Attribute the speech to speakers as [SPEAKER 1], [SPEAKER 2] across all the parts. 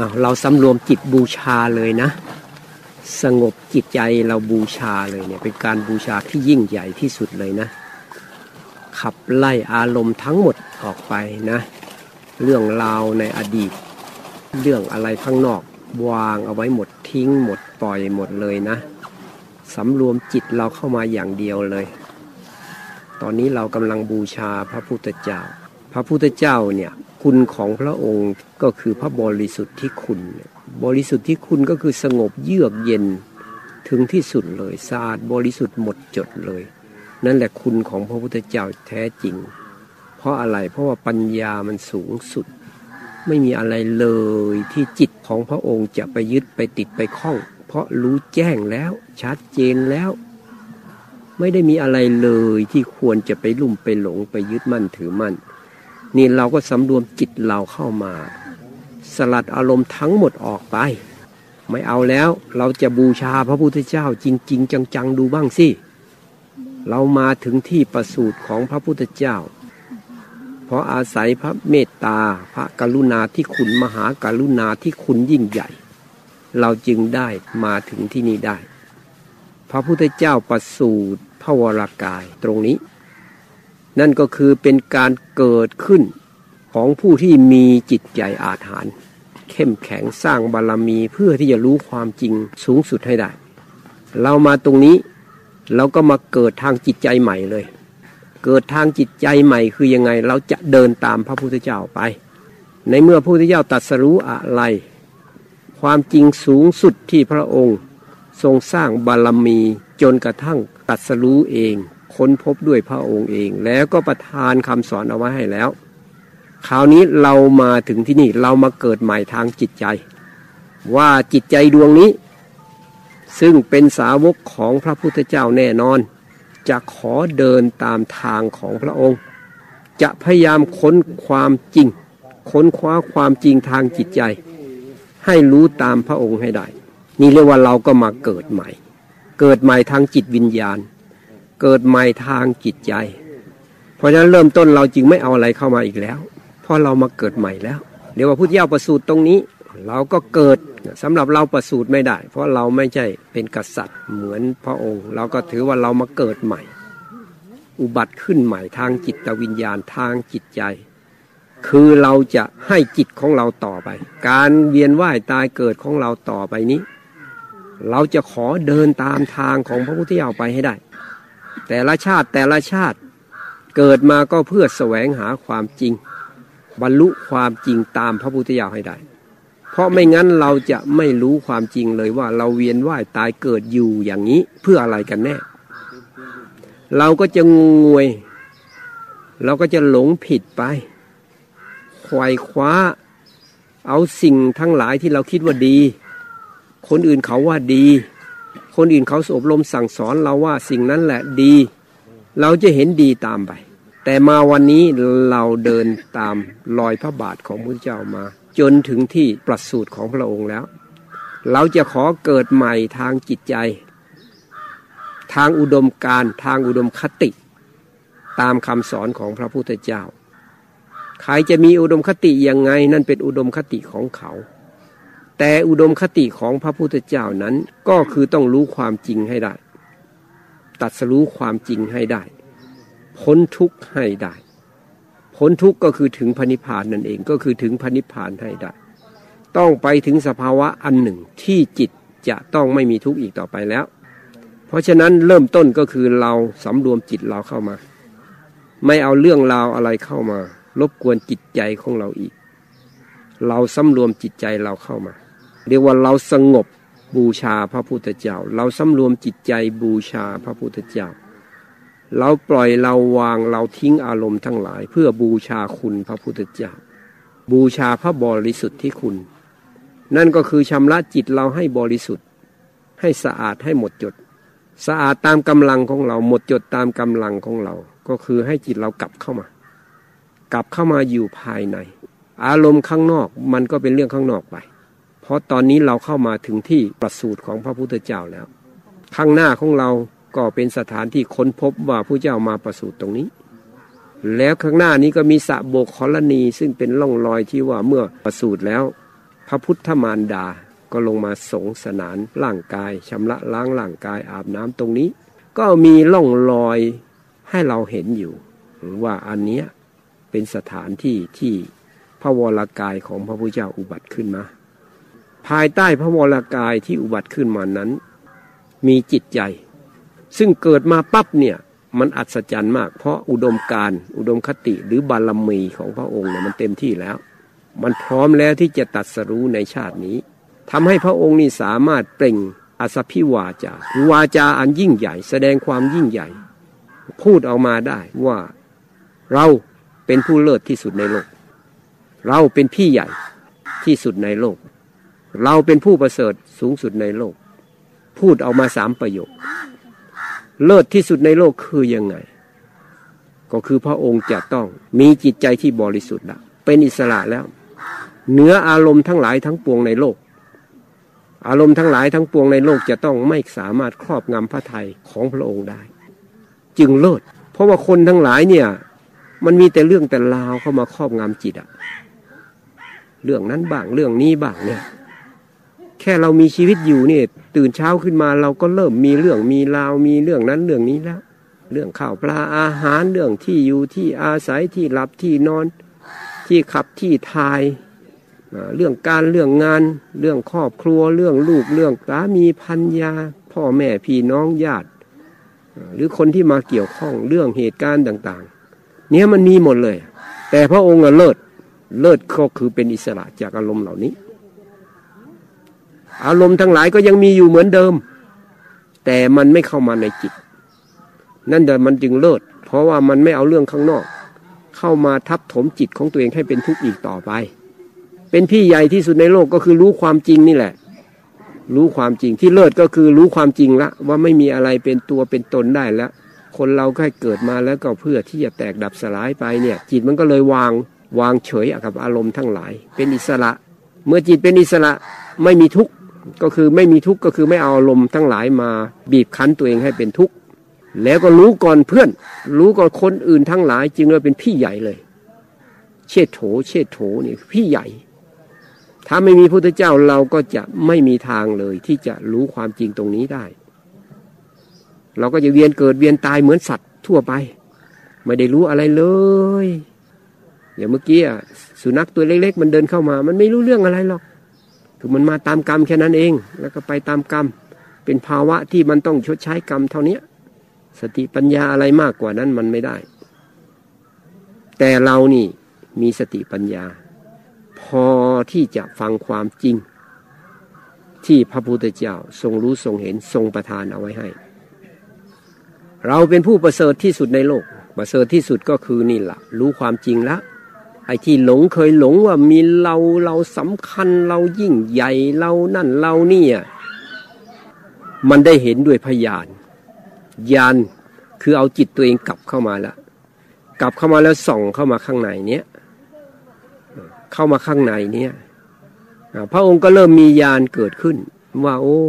[SPEAKER 1] อาเราสำรวมจิตบูชาเลยนะ สงบจิตใจเราบูชาเลยเนี่ยเป็นการบูชาที่ยิ่งใหญ่ที่สุดเลยนะ ขับไล่อารมณ์ทั้งหมดออกไปนะ เรื่องราวในอดีต เรื่องอะไรข้างนอกวางเอาไว้หมดทิ้งหมดปล่อยหมดเลยนะสำรวมจิตเราเข้ามาอย่างเดียวเลย ตอนนี้เรากำลังบูชาพระพุทธเจ้า พระพุทธเจ้าเนี่ย คุณของพระองค์ก็คือพระบริสุทธิ์ที่คุณ บริสุทธิ์ที่คุณก็คือสงบเยือกเย็นถึงที่สุดเลยสะอาดบริสุทธิ์หมดจดเลย นั่นแหละคุณของพระพุทธเจ้าแท้จริง เพราะอะไรเพราะว่าปัญญามันสูงสุด ไม่มีอะไรเลยที่จิตของพระองค์จะไปยึดไปติดไปคล้อง เพราะรู้แจ้งแล้วชัดเจนแล้ว ไม่ได้มีอะไรเลยที่ควรจะไปลุ่มไปหลงไปยึดมั่นถือมั่น นี่เราก็สำรวมจิตเราเข้ามา สลัดอารมณ์ทั้งหมดออกไป ไม่เอาแล้วเราจะบูชาพระพุทธเจ้าจริง ๆ จังๆดูบ้างสิ เรามาถึงที่ประสูติของพระพุทธเจ้า เพราะอาศัยพระเมตตาพระกรุณาที่คุณมหากรุณาที่คุณยิ่งใหญ่ เราจึงได้มาถึงที่นี้ได้ พระพุทธเจ้าประสูติพระวรากายตรงนี้ นั่นก็คือเป็นการเกิดขึ้นของผู้ที่มีจิตใจอาถรรพ์เข้มแข็งสร้างบารรมีเพื่อที่จะรู้ความจริงสูงสุดให้ได้ เรามาตรงนี้เราก็มาเกิดทางจิตใจใหม่เลย เกิดทางจิตใจใหม่คือยังไงเราจะเดินตามพระพุทธเจ้าไป ในเมื่อพระพุทธเจ้าตรัสรู้อะไร ความจริงสูงสุดที่พระองค์ ทรงสร้างบารรมีจนกระทั่งตรัสรู้เอง ค้นพบด้วยพระองค์เอง แล้วก็ประทานคำสอนเอาไว้ให้แล้ว คราวนี้เรามาถึงที่นี่เรามาเกิดใหม่ทางจิตใจ ว่าจิตใจดวงนี้ ซึ่งเป็นสาวกของพระพุทธเจ้าแน่นอน จะขอเดินตามทางของพระองค์ จะพยายามค้นความจริง ค้นคว้าความจริงทางจิตใจ ให้รู้ตามพระองค์ให้ได้ นี่เรียกว่าเราก็มาเกิดใหม่ เกิดใหม่ทางจิตวิญญาณ เกิดใหม่ทางจิตใจ เพราะฉะนั้นเริ่มต้นเราจึงไม่เอาอะไรเข้ามาอีกแล้ว เพราะเรามาเกิดใหม่แล้ว เดี๋ยวว่าพุทธเจ้าประสูติตรงนี้ เราก็เกิดสำหรับเราประสูติไม่ได้ เพราะเราไม่ใช่เป็นกษัตริย์เหมือนพระองค์ เราก็ถือว่าเรามาเกิดใหม่ อุบัติขึ้นใหม่ทางจิตวิญญาณทางจิตใจ คือเราจะให้จิตของเราต่อไป การเวียนว่ายตายเกิดของเราต่อไปนี้ เราจะขอเดินตามทางของพระพุทธเจ้าไปให้ได้ แต่ละชาติแต่ละชาติเกิดมาก็เพื่อแสวงหาความจริง บรรลุความจริงตามพระพุทธเจ้าให้ได้ เพราะไม่งั้นเราจะไม่รู้ความจริงเลยว่าเราเวียนว่ายตายเกิดอยู่อย่างนี้เพื่ออะไรกันแน่ เราก็จะงงวย เราก็จะหลงผิดไปควายคว้า เอาสิ่งทั้งหลายที่เราคิดว่าดี คนอื่นเขาว่าดี คนอื่นเขาอบรมสั่งสอนเราว่าสิ่งนั้นแหละดี เราจะเห็นดีตามไป แต่มาวันนี้เราเดินตามรอยพระบาทของพระเจ้ามา จนถึงที่ประสูติของพระองค์แล้ว เราจะขอเกิดใหม่ทางจิตใจ ทางอุดมการทางอุดมคติ ตามคำสอนของพระพุทธเจ้า ใครจะมีอุดมคติยังไงนั่นเป็นอุดมคติของเขา แต่อุดมคติของพระพุทธเจ้านั้นก็คือต้องรู้ความจริงให้ได้ ตัดสรู้ความจริงให้ได้ พ้นทุกข์ให้ได้ พ้นทุกข์ก็คือถึงพระนิพพานนั่นเองก็คือถึงพระนิพพานให้ได้ ต้องไปถึงสภาวะอันหนึ่งที่จิตจะต้องไม่มีทุกข์อีกต่อไปแล้ว เพราะฉะนั้นเริ่มต้นก็คือเราสำรวมจิตเราเข้ามา ไม่เอาเรื่องราวอะไรเข้ามารบกวนจิตใจของเราอีก เราสำรวมจิตใจเราเข้ามา เรียกว่าเราสงบบูชาพระพุทธเจ้า เราสำรวมจิตใจบูชาพระพุทธเจ้า เราปล่อยเราวางเราทิ้งอารมณ์ทั้งหลาย เพื่อบูชาคุณพระพุทธเจ้า บูชาพระบริสุทธิ์ที่คุณ นั่นก็คือชำระจิตเราให้บริสุทธิ์ ให้สะอาดให้หมดจด สะอาดตามกำลังของเราหมดจดตามกำลังของเรา ก็คือให้จิตเรากลับเข้ามา กลับเข้ามาอยู่ภายใน อารมณ์ข้างนอกมันก็เป็นเรื่องข้างนอกไป ราะตอนนี้เราเข้ามาถึงที่ประสูติของพระพุทธเจ้าแล้ว ข้างหน้าของเราก็เป็นสถานที่ค้นพบว่าพระเจ้ามาประสูติตรงนี้ แล้วข้างหน้านี้ก็มีสระโบกคอลนีซึ่งเป็นร่องรอยที่ว่าเมื่อประสูติแล้ว พระพุทธมารดาก็ลงมาสงสนานร่างกายชำระล้างร่างกายอาบน้ำตรงนี้ ก็มีล่องรอยให้เราเห็นอยู่ ว่าอันเนี้ยเป็นสถานที่ที่พระวรากายของพระพุทธเจ้าอุบัติขึ้นมา ภายใต้พระวรากายที่อุบัติขึ้นมานั้น มีจิตใจ ซึ่งเกิดมาปั๊บเนี่ยมันอัศจรรย์มาก เพราะอุดมการอุดมคติหรือบารมีของพระองค์เนี่ยมันเต็มที่แล้ว มันพร้อมแล้วที่จะตัดสรู้ในชาตินี้ทำให้พระองค์นี่สามารถเปล่งอสพิวาจาวาจาอันยิ่งใหญ่ แสดงความยิ่งใหญ่ พูดออกมาได้ว่าเราเป็นผู้เลิศที่สุดในโลก เราเป็นพี่ใหญ่ที่สุดในโลก เราเป็นผู้ประเสริฐสูงสุดในโลก พูดออกมาสามประโยค เลิศที่สุดในโลกคือยังไง ก็คือพระองค์จะต้องมีจิตใจที่บริสุทธิ์แล้วเป็นอิสระแล้ว เหนืออารมณ์ทั้งหลายทั้งปวงในโลก อารมณ์ทั้งหลายทั้งปวงในโลกจะต้องไม่สามารถครอบงำพระทัยของพระองค์ได้ จึงเลิศ เพราะว่าคนทั้งหลายเนี่ย มันมีแต่เรื่องแต่ราวเข้ามาครอบงำจิตอะเรื่องนั้นบ้างเรื่องนี้บ้างเนี่ย แค่เรามีชีวิตอยู่เนี่ยตื่นเช้าขึ้นมาเราก็เริ่มมีเรื่องมีราวมีเรื่องนั้นเรื่องนี้แล้ว เรื่องข้าวปลาอาหารเรื่องที่อยู่ที่อาศัยที่หลับที่นอน ที่ขับที่ทายเรื่องการเรื่องงาน เรื่องครอบครัวเรื่องลูกเรื่องสามีพันยา พ่อแม่พี่น้องญาติ หรือคนที่มาเกี่ยวข้องเรื่องเหตุการณ์ต่างๆ เนี่ยมันมีหมดเลย แต่พระองค์เลิศเลิศก็คือเป็นอิสระจากอารมณ์เหล่านี้ อารมณ์ทั้งหลายก็ยังมีอยู่เหมือนเดิม แต่มันไม่เข้ามาในจิต นั่นแต่มันจึงเลิศ เพราะว่ามันไม่เอาเรื่องข้างนอก เข้ามาทับถมจิตของตัวเองให้เป็นทุกข์อีกต่อไป เป็นพี่ใหญ่ที่สุดในโลกก็คือรู้ความจริงนี่แหละ รู้ความจริงที่เลิศก็คือรู้ความจริงละว่าไม่มีอะไรเป็นตัวเป็นตนได้แล้วคนเราแค่เกิดมาแล้วก็เพื่อที่จะแตกดับสลายไปเนี่ย จิตมันก็เลยวางวางเฉยกับอารมณ์ทั้งหลาย เป็นอิสระ เมื่อจิตเป็นอิสระไม่มีทุกข์ ก็คือไม่มีทุกข์ก็คือไม่เอาอารมณ์ทั้งหลายมาบีบคั้นตัวเองให้เป็นทุกข์แล้วก็รู้ก่อนเพื่อน รู้ก่อนคนอื่นทั้งหลายจึงเลยเป็นพี่ใหญ่เลย เชษโถ เชษโถนี่พี่ใหญ่ ถ้าไม่มีพุทธเจ้าเราก็จะไม่มีทางเลย ที่จะรู้ความจริงตรงนี้ได้ เราก็จะเวียนเกิดเวียนตายเหมือนสัตว์ทั่วไป ไม่ได้รู้อะไรเลยอย่างเมื่อกี้สุนัขตัวเล็ก ๆ มันเดินเข้ามา มันไม่รู้เรื่องอะไรหรอก คือมันมาตามกรรมแค่นั้นเอง แล้วก็ไปตามกรรม เป็นภาวะที่มันต้องชดใช้กรรมเท่านี้สติปัญญาอะไรมากกว่านั้นมันไม่ได้ แต่เรานี่มีสติปัญญา พอที่จะฟังความจริง ที่พระพุทธเจ้าทรงรู้ทรงเห็นทรงประทานเอาไว้ให้ เราเป็นผู้ประเสริฐที่สุดในโลก ประเสริฐที่สุดก็คือนี่แหละรู้ความจริงแล้ว ไอ้ที่หลงเคยหลงว่ามีเราเราสำคัญเรายิ่งใหญ่เรานั่นเรานี่ยมันได้เห็นด้วยพยานยานคือเอาจิตตัวเองกลับเข้ามาแล้วกลับเข้ามาแล้วส่องเข้ามาข้างในเนี้ยเข้ามาข้างในเนี้ยพระองค์ก็เริ่มมียานเกิดขึ้น ว่าโอ้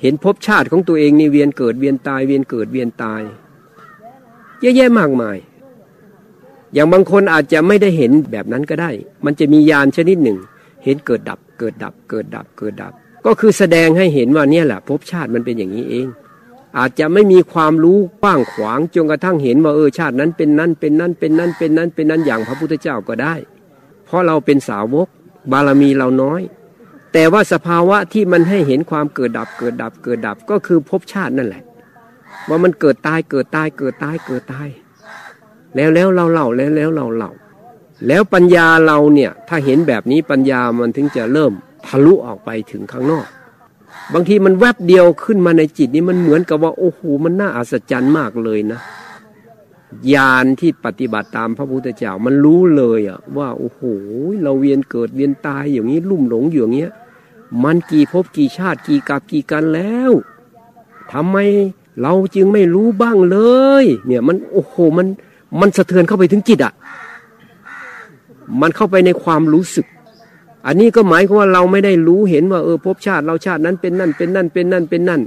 [SPEAKER 1] เห็นภพชาติของตัวเองนี่เวียนเกิดเวียนตายเวียนเกิดเวียนตาย เยอะแยะมากมาย อย่างบางคนอาจจะไม่ได้เห็นแบบนั้นก็ได้ มันจะมียานชนิดหนึ่ง เห็นเกิดดับ เกิดดับ เกิดดับ เกิดดับ ก็คือแสดงให้เห็นว่าเนี่ยแหละภพชาติมันเป็นอย่างนี้เอง อาจจะไม่มีความรู้กว้างขวางจนกระทั่งเห็นว่าเออชาตินั้นเป็นนั้นเป็นนั้นเป็นนั้นเป็นนั้นเป็นนั้นอย่างพระพุทธเจ้าก็ได้ เพราะเราเป็นสาวก บารมีเราน้อย แต่ว่าสภาวะที่มันให้เห็นความเกิดดับ เกิดดับ เกิดดับก็คือภพชาตินั่นแหละ ว่ามันเกิดตายเกิดตายเกิดตายเกิดตาย แล้วแล้วเราเล่าแล้วแล้วเราเล่าแล้วปัญญาเราเนี่ยถ้าเห็นแบบนี้ปัญญามันถึงจะเริ่มทะลุออกไปถึงข้างนอก บางทีมันแวบเดียวขึ้นมาในจิตนี่มันเหมือนกับว่า โอ้โหมันน่าอัศจรรย์มากเลยนะญาณที่ปฏิบัติตามพระพุทธเจ้ามันรู้เลยอะว่าโอ้โหเราเวียนเกิดเวียนตายอย่างนี้ลุ่มหลงอยู่อย่างเงี้ยมันกี่ภพกี่ชาติกี่กับกี่กันแล้วทำไมเราจึงไม่รู้บ้างเลย เนี่ยมันโอ้โหมัน มันสะเทือนเข้าไปถึงจิตอะ มันเข้าไปในความรู้สึก อันนี้ก็หมายความว่าเราไม่ได้รู้เห็นว่าเออภพชาติเราชาตินั้นเป็นนั่นเป็นนั่นเป็นนั่นเป็นนั่น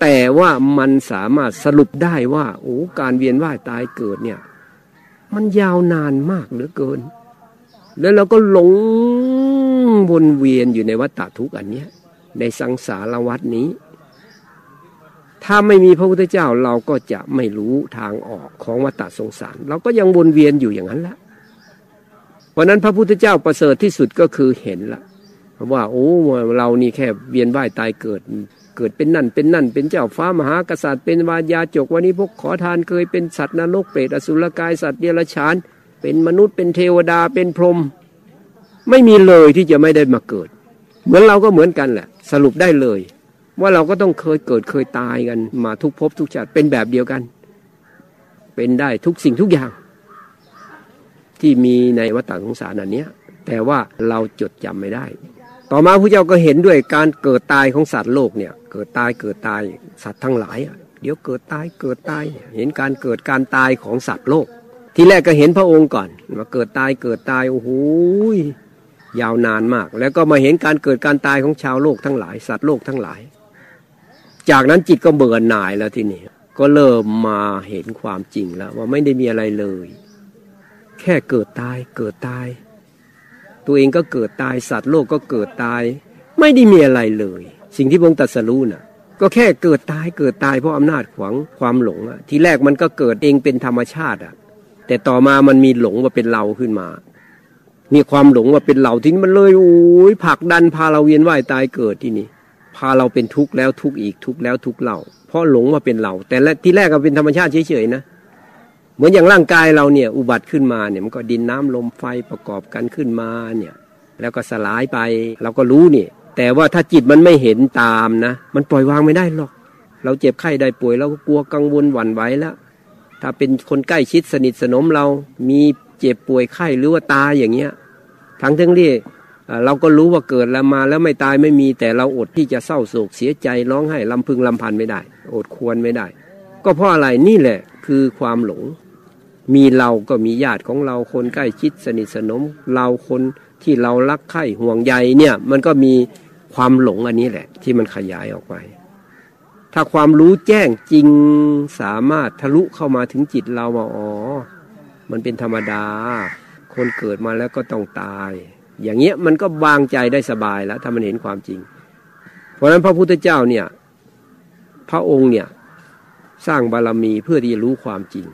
[SPEAKER 1] แต่ว่ามันสามารถสรุปได้ว่าโอ้การเวียนว่ายตายเกิดเนี่ย มันยาวนานมากเหลือเกิน แล้วเราก็หลงวนเวียนอยู่ในวัฏฏทุกอันเนี้ยในสังสารวัฏนี้ ถ้าไม่มีพระพุทธเจ้าเราก็จะไม่รู้ทางออกของวัฏสงสาร เราก็ยังวนเวียนอยู่อย่างนั้นละเพราะนั้นพระพุทธเจ้าประเสริฐที่สุดก็คือเห็นละว่าโอ้เรานี่แค่เวียนว่ายตายเกิดเกิดเป็นนั่นเป็นนั่น เป็นเจ้าฟ้ามหากษัตริย์ เป็นวายาจกวันนี้พวกขอทานเคยเป็นสัตว์นรกเปรตอสุรกายสัตว์เดรัจฉาน เป็นมนุษย์เป็นเทวดาเป็นพรหมไม่มีเลยที่จะไม่ได้มาเกิด เหมือนเราก็เหมือนกันแหละ สรุปได้เลย ว่าเราก็ต้องเคยเกิดเคยตายกัน มาทุกภพทุกชาติเป็นแบบเดียวกัน เป็นได้ทุกสิ่งทุกอย่าง ที่มีในวัฏสงสารอันนี้แต่ว่าเราจดจำไม่ได้ ต่อมาพระเจ้าก็เห็นด้วยการเกิดตายของสัตว์โลกเนี่ย เกิดตายเกิดตายสัตว์ทั้งหลายเดี๋ยวเกิดตายเกิดตายเห็นการเกิดการตายของสัตว์โลก ที่แรกก็เห็นพระองค์ก่อนว่าเกิดตายเกิดตายโอ้โหยาวนานมาก แล้วก็มาเห็นการเกิดการตายของชาวโลกทั้งหลาย สัตว์โลกทั้งหลาย จากนั้นจิตก็เบื่อหน่ายแล้วทีนี้ก็เริ่มมาเห็นความจริงแล้ว ว่าไม่ได้มีอะไรเลย แค่เกิดตายเกิดตาย ตัวเองก็เกิดตายสัตว์โลกก็เกิดตาย ไม่ได้มีอะไรเลย สิ่งที่พระองค์ตรัสรู้น่ะ ก็แค่เกิดตายเกิดตายเพราะอำนาจขวางความหลงอะทีแรกมันก็เกิดเองเป็นธรรมชาติอะแต่ต่อมามันมีหลงมาเป็นเราขึ้นมา มีความหลงว่าเป็นเราที่นี่มันเลยโอ้ยผลักดันพาเราเวียนว่ายตายเกิดที่นี่ พาเราเป็นทุกข์แล้วทุกข์อีกทุกข์แล้วทุกข์เล่าเพราะหลงมาเป็นเรา แต่ที่แรกก็เป็นธรรมชาติเฉยๆนะเหมือนอย่างร่างกายเราเนี่ยอุบัติขึ้นมาเนี่ยมันก็ดินน้ำลมไฟประกอบกันขึ้นมาเนี่ยแล้วก็สลายไปเราก็รู้นี่แต่ว่าถ้าจิตมันไม่เห็นตามนะ มันปล่อยวางไม่ได้หรอก เราเจ็บไข้ได้ป่วยเราก็กลัวกังวลหวั่นไหวแล้ว ถ้าเป็นคนใกล้ชิดสนิทสนมเรามีเจ็บป่วยไข้หรือว่าตายอย่างเงี้ยทั้งทั้งที่ เราก็รู้ว่าเกิดแล้วมาแล้วไม่ตายไม่มี แต่เราอดที่จะเศร้าโศกเสียใจร้องไห้ลำพึงลำพันไม่ได้ อดควรไม่ได้ ก็เพราะอะไรนี่แหละคือความหลง มีเราก็มีญาติของเราคนใกล้ชิดสนิทสนม เราคนที่เรารักใคร่ห่วงใยเนี่ยมันก็มีความหลงอันนี้แหละ ที่มันขยายออกไป ถ้าความรู้แจ้งจริงสามารถทะลุเข้ามาถึงจิตเราว่าอ๋อ มันเป็นธรรมดา คนเกิดมาแล้วก็ต้องตาย อย่างเงี้ยมันก็วางใจได้สบายแล้วถ้ามันเห็นความจริง เพราะฉะนั้นพระพุทธเจ้าเนี่ยพระองค์เนี่ยสร้างบารมีเพื่อที่จะรู้ความจริง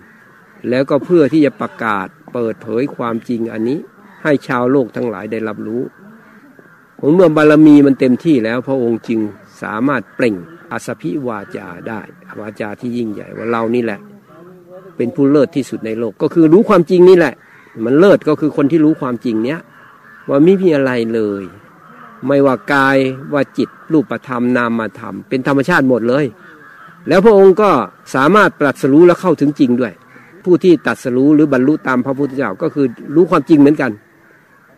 [SPEAKER 1] แล้วก็เพื่อที่จะประกาศเปิดเผยความจริงอันนี้ให้ชาวโลกทั้งหลายได้รับรู้ผมเมื่อบารมีมันเต็มที่แล้ว พระองค์จึงสามารถเปล่งอสพิวาจาได้วาจาที่ยิ่งใหญ่ว่าเรานี่แหละ เป็นผู้เลิศที่สุดในโลกก็คือรู้ความจริงนี่แหละ มันเลิศก็คือคนที่รู้ความจริงเนี้ย ว่าไม่มีอะไรเลย ไม่ว่ากายว่าจิตรูปธรรมนามธรรมเป็นธรรมชาติหมดเลย แล้วพระองค์ก็สามารถตรัสรู้และเข้าถึงจริงด้วย ผู้ที่ตรัสรู้หรือบรรลุตามพระพุทธเจ้าก็คือรู้ความจริงเหมือนกัน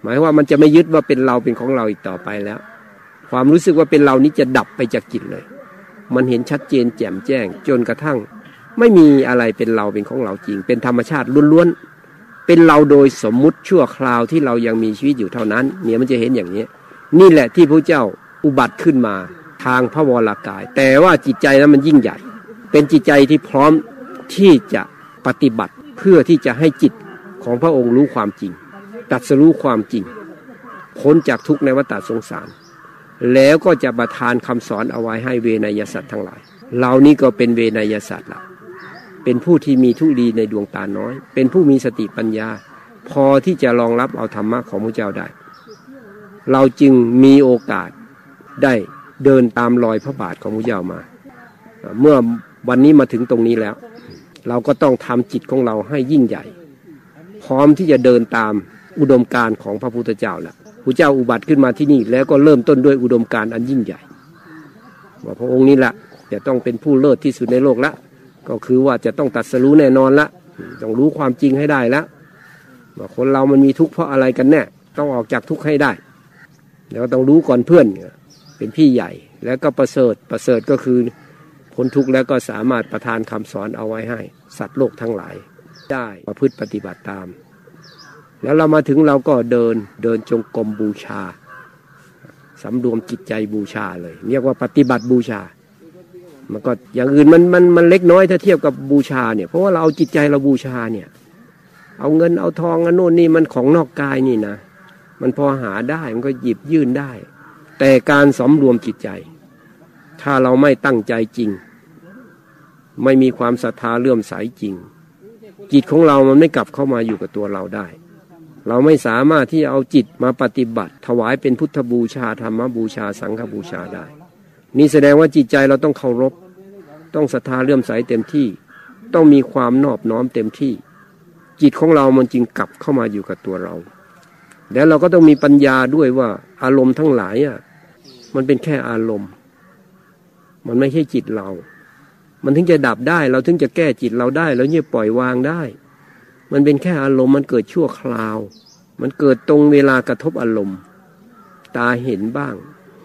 [SPEAKER 1] หมายว่ามันจะไม่ยึดว่าเป็นเราเป็นของเราอีกต่อไปแล้ว ความรู้สึกว่าเป็นเรานี้จะดับไปจากจิตเลย มันเห็นชัดเจนแจ่มแจ้งจนกระทั่ง ไม่มีอะไรเป็นเราเป็นของเราจริง เป็นธรรมชาติล้วนๆ เป็นเราโดยสมมุติชั่วคราวที่เรายังมีชีวิตอยู่เท่านั้น เนี่ยมันจะเห็นอย่างนี้ นี่แหละที่พระเจ้าอุบัติขึ้นมาทางพระวรากาย แต่ว่าจิตใจนั้นมันยิ่งใหญ่ เป็นจิตใจที่พร้อมที่จะปฏิบัติเพื่อที่จะให้จิตของพระองค์รู้ความจริงตัดสรู้ความจริงพ้นจากทุกในวัฏสงสาร แล้วก็จะประทานคำสอนเอาไว้ให้เวนยสัตว์ทั้งหลายเรานี้ก็เป็นเวนยสัตว์ละ เป็นผู้ที่มีทุลีในดวงตาน้อย เป็นผู้มีสติปัญญา พอที่จะรองรับเอาธรรมะของพระเจ้าได้ เราจึงมีโอกาสได้เดินตามรอยพระบาทของพระเจ้ามา เมื่อวันนี้มาถึงตรงนี้แล้ว เราก็ต้องทำจิตของเราให้ยิ่งใหญ่ พร้อมที่จะเดินตามอุดมการของพระพุทธเจ้าแหละพระเจ้าอุบัติขึ้นมาที่นี่ แล้วก็เริ่มต้นด้วยอุดมการอันยิ่งใหญ่ว่าพระองค์นี้แหละจะต้องเป็นผู้เลิศที่สุดในโลกละ ก็คือว่าจะต้องตัดสรู้แน่นอนละต้องรู้ความจริงให้ได้ละว่าคนเรามันมีทุกข์เพราะอะไรกันแน่ต้องออกจากทุกข์ให้ได้ แล้วต้องรู้ก่อนเพื่อนเป็นพี่ใหญ่แล้วก็ประเสริฐประเสริฐก็คือพ้นทุกข์แล้วก็สามารถประทานคำสอนเอาไว้ให้ สัตว์โลกทั้งหลายได้ประพฤติปฏิบัติตาม แล้วเรามาถึงเราก็เดินเดินจงกรมบูชาสำรวมจิตใจบูชาเลย เรียกว่าปฏิบัติบูชา มันก็อย่างอื่นมันมันมันเล็กน้อยถ้าเทียบกับบูชาเนี่ยเพราะว่าเราเอาจิตใจเราบูชาเนี่ย เอาเงินเอาทองอันโน่นนี่มันของนอกกายนี่นะ มันพอหาได้มันก็หยิบยื่นได้ แต่การสำรวมจิตใจ ถ้าเราไม่ตั้งใจจริง ไม่มีความศรัทธาเลื่อมใสจริง จิตของเรามันไม่กลับเข้ามาอยู่กับตัวเราได้ เราไม่สามารถที่จะเอาจิตมาปฏิบัติ ถวายเป็นพุทธบูชาธรรมบูชาสังฆบูชาได้ นี่แสดงว่าจิตใจเราต้องเคารพ ต้องศรัทธาเลื่อมใสเต็มที่ ต้องมีความนอบน้อมเต็มที่ จิตของเรามันจึงกลับเข้ามาอยู่กับตัวเรา แล้วเราก็ต้องมีปัญญาด้วยว่าอารมณ์ทั้งหลายอะมันเป็นแค่อารมณ์ มันไม่ใช่จิตเรา มันถึงจะดับได้ เราถึงจะแก้จิตเราได้ แล้วเนี่ยปล่อยวางได้ มันเป็นแค่อารมณ์มันเกิดชั่วคราว มันเกิดตรงเวลากระทบอารมณ์ ตาเห็นบ้าง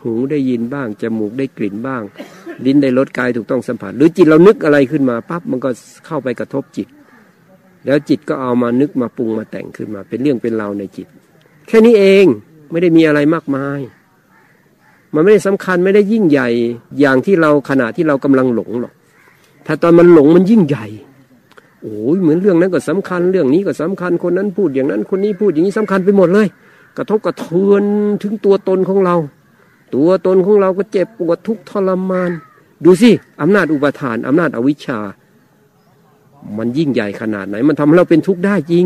[SPEAKER 1] หูได้ยินบ้าง จมูกได้กลิ่นบ้าง ลิ้นได้รสกายถูกต้องสัมผัส หรือจิตเรานึกอะไรขึ้นมาปั๊บมันก็เข้าไปกระทบจิต แล้วจิตก็เอามานึกมาปรุงมาแต่งขึ้นมา เป็นเรื่องเป็นราวในจิต แค่นี้เองไม่ได้มีอะไรมากมาย มันไม่ได้สำคัญไม่ได้ยิ่งใหญ่อย่างที่เราขณะที่เรากำลังหลงหรอก ถ้าตอนมันหลงมันยิ่งใหญ่โอ้ยเหมือนเรื่องนั้นก็สำคัญเรื่องนี้ก็สำคัญคนนั้นพูดอย่างนั้นคนนี้พูดอย่างนี้สำคัญไปหมดเลย กระทบกระเทือนถึงตัวตนของเรา ตัวตนของเราก็เจ็บปวดทุกข์ทรมาน ดูสิอำนาจอุปทานอำนาจอวิชชา มันยิ่งใหญ่ขนาดไหน มันทำให้เราเป็นทุกข์ได้จริง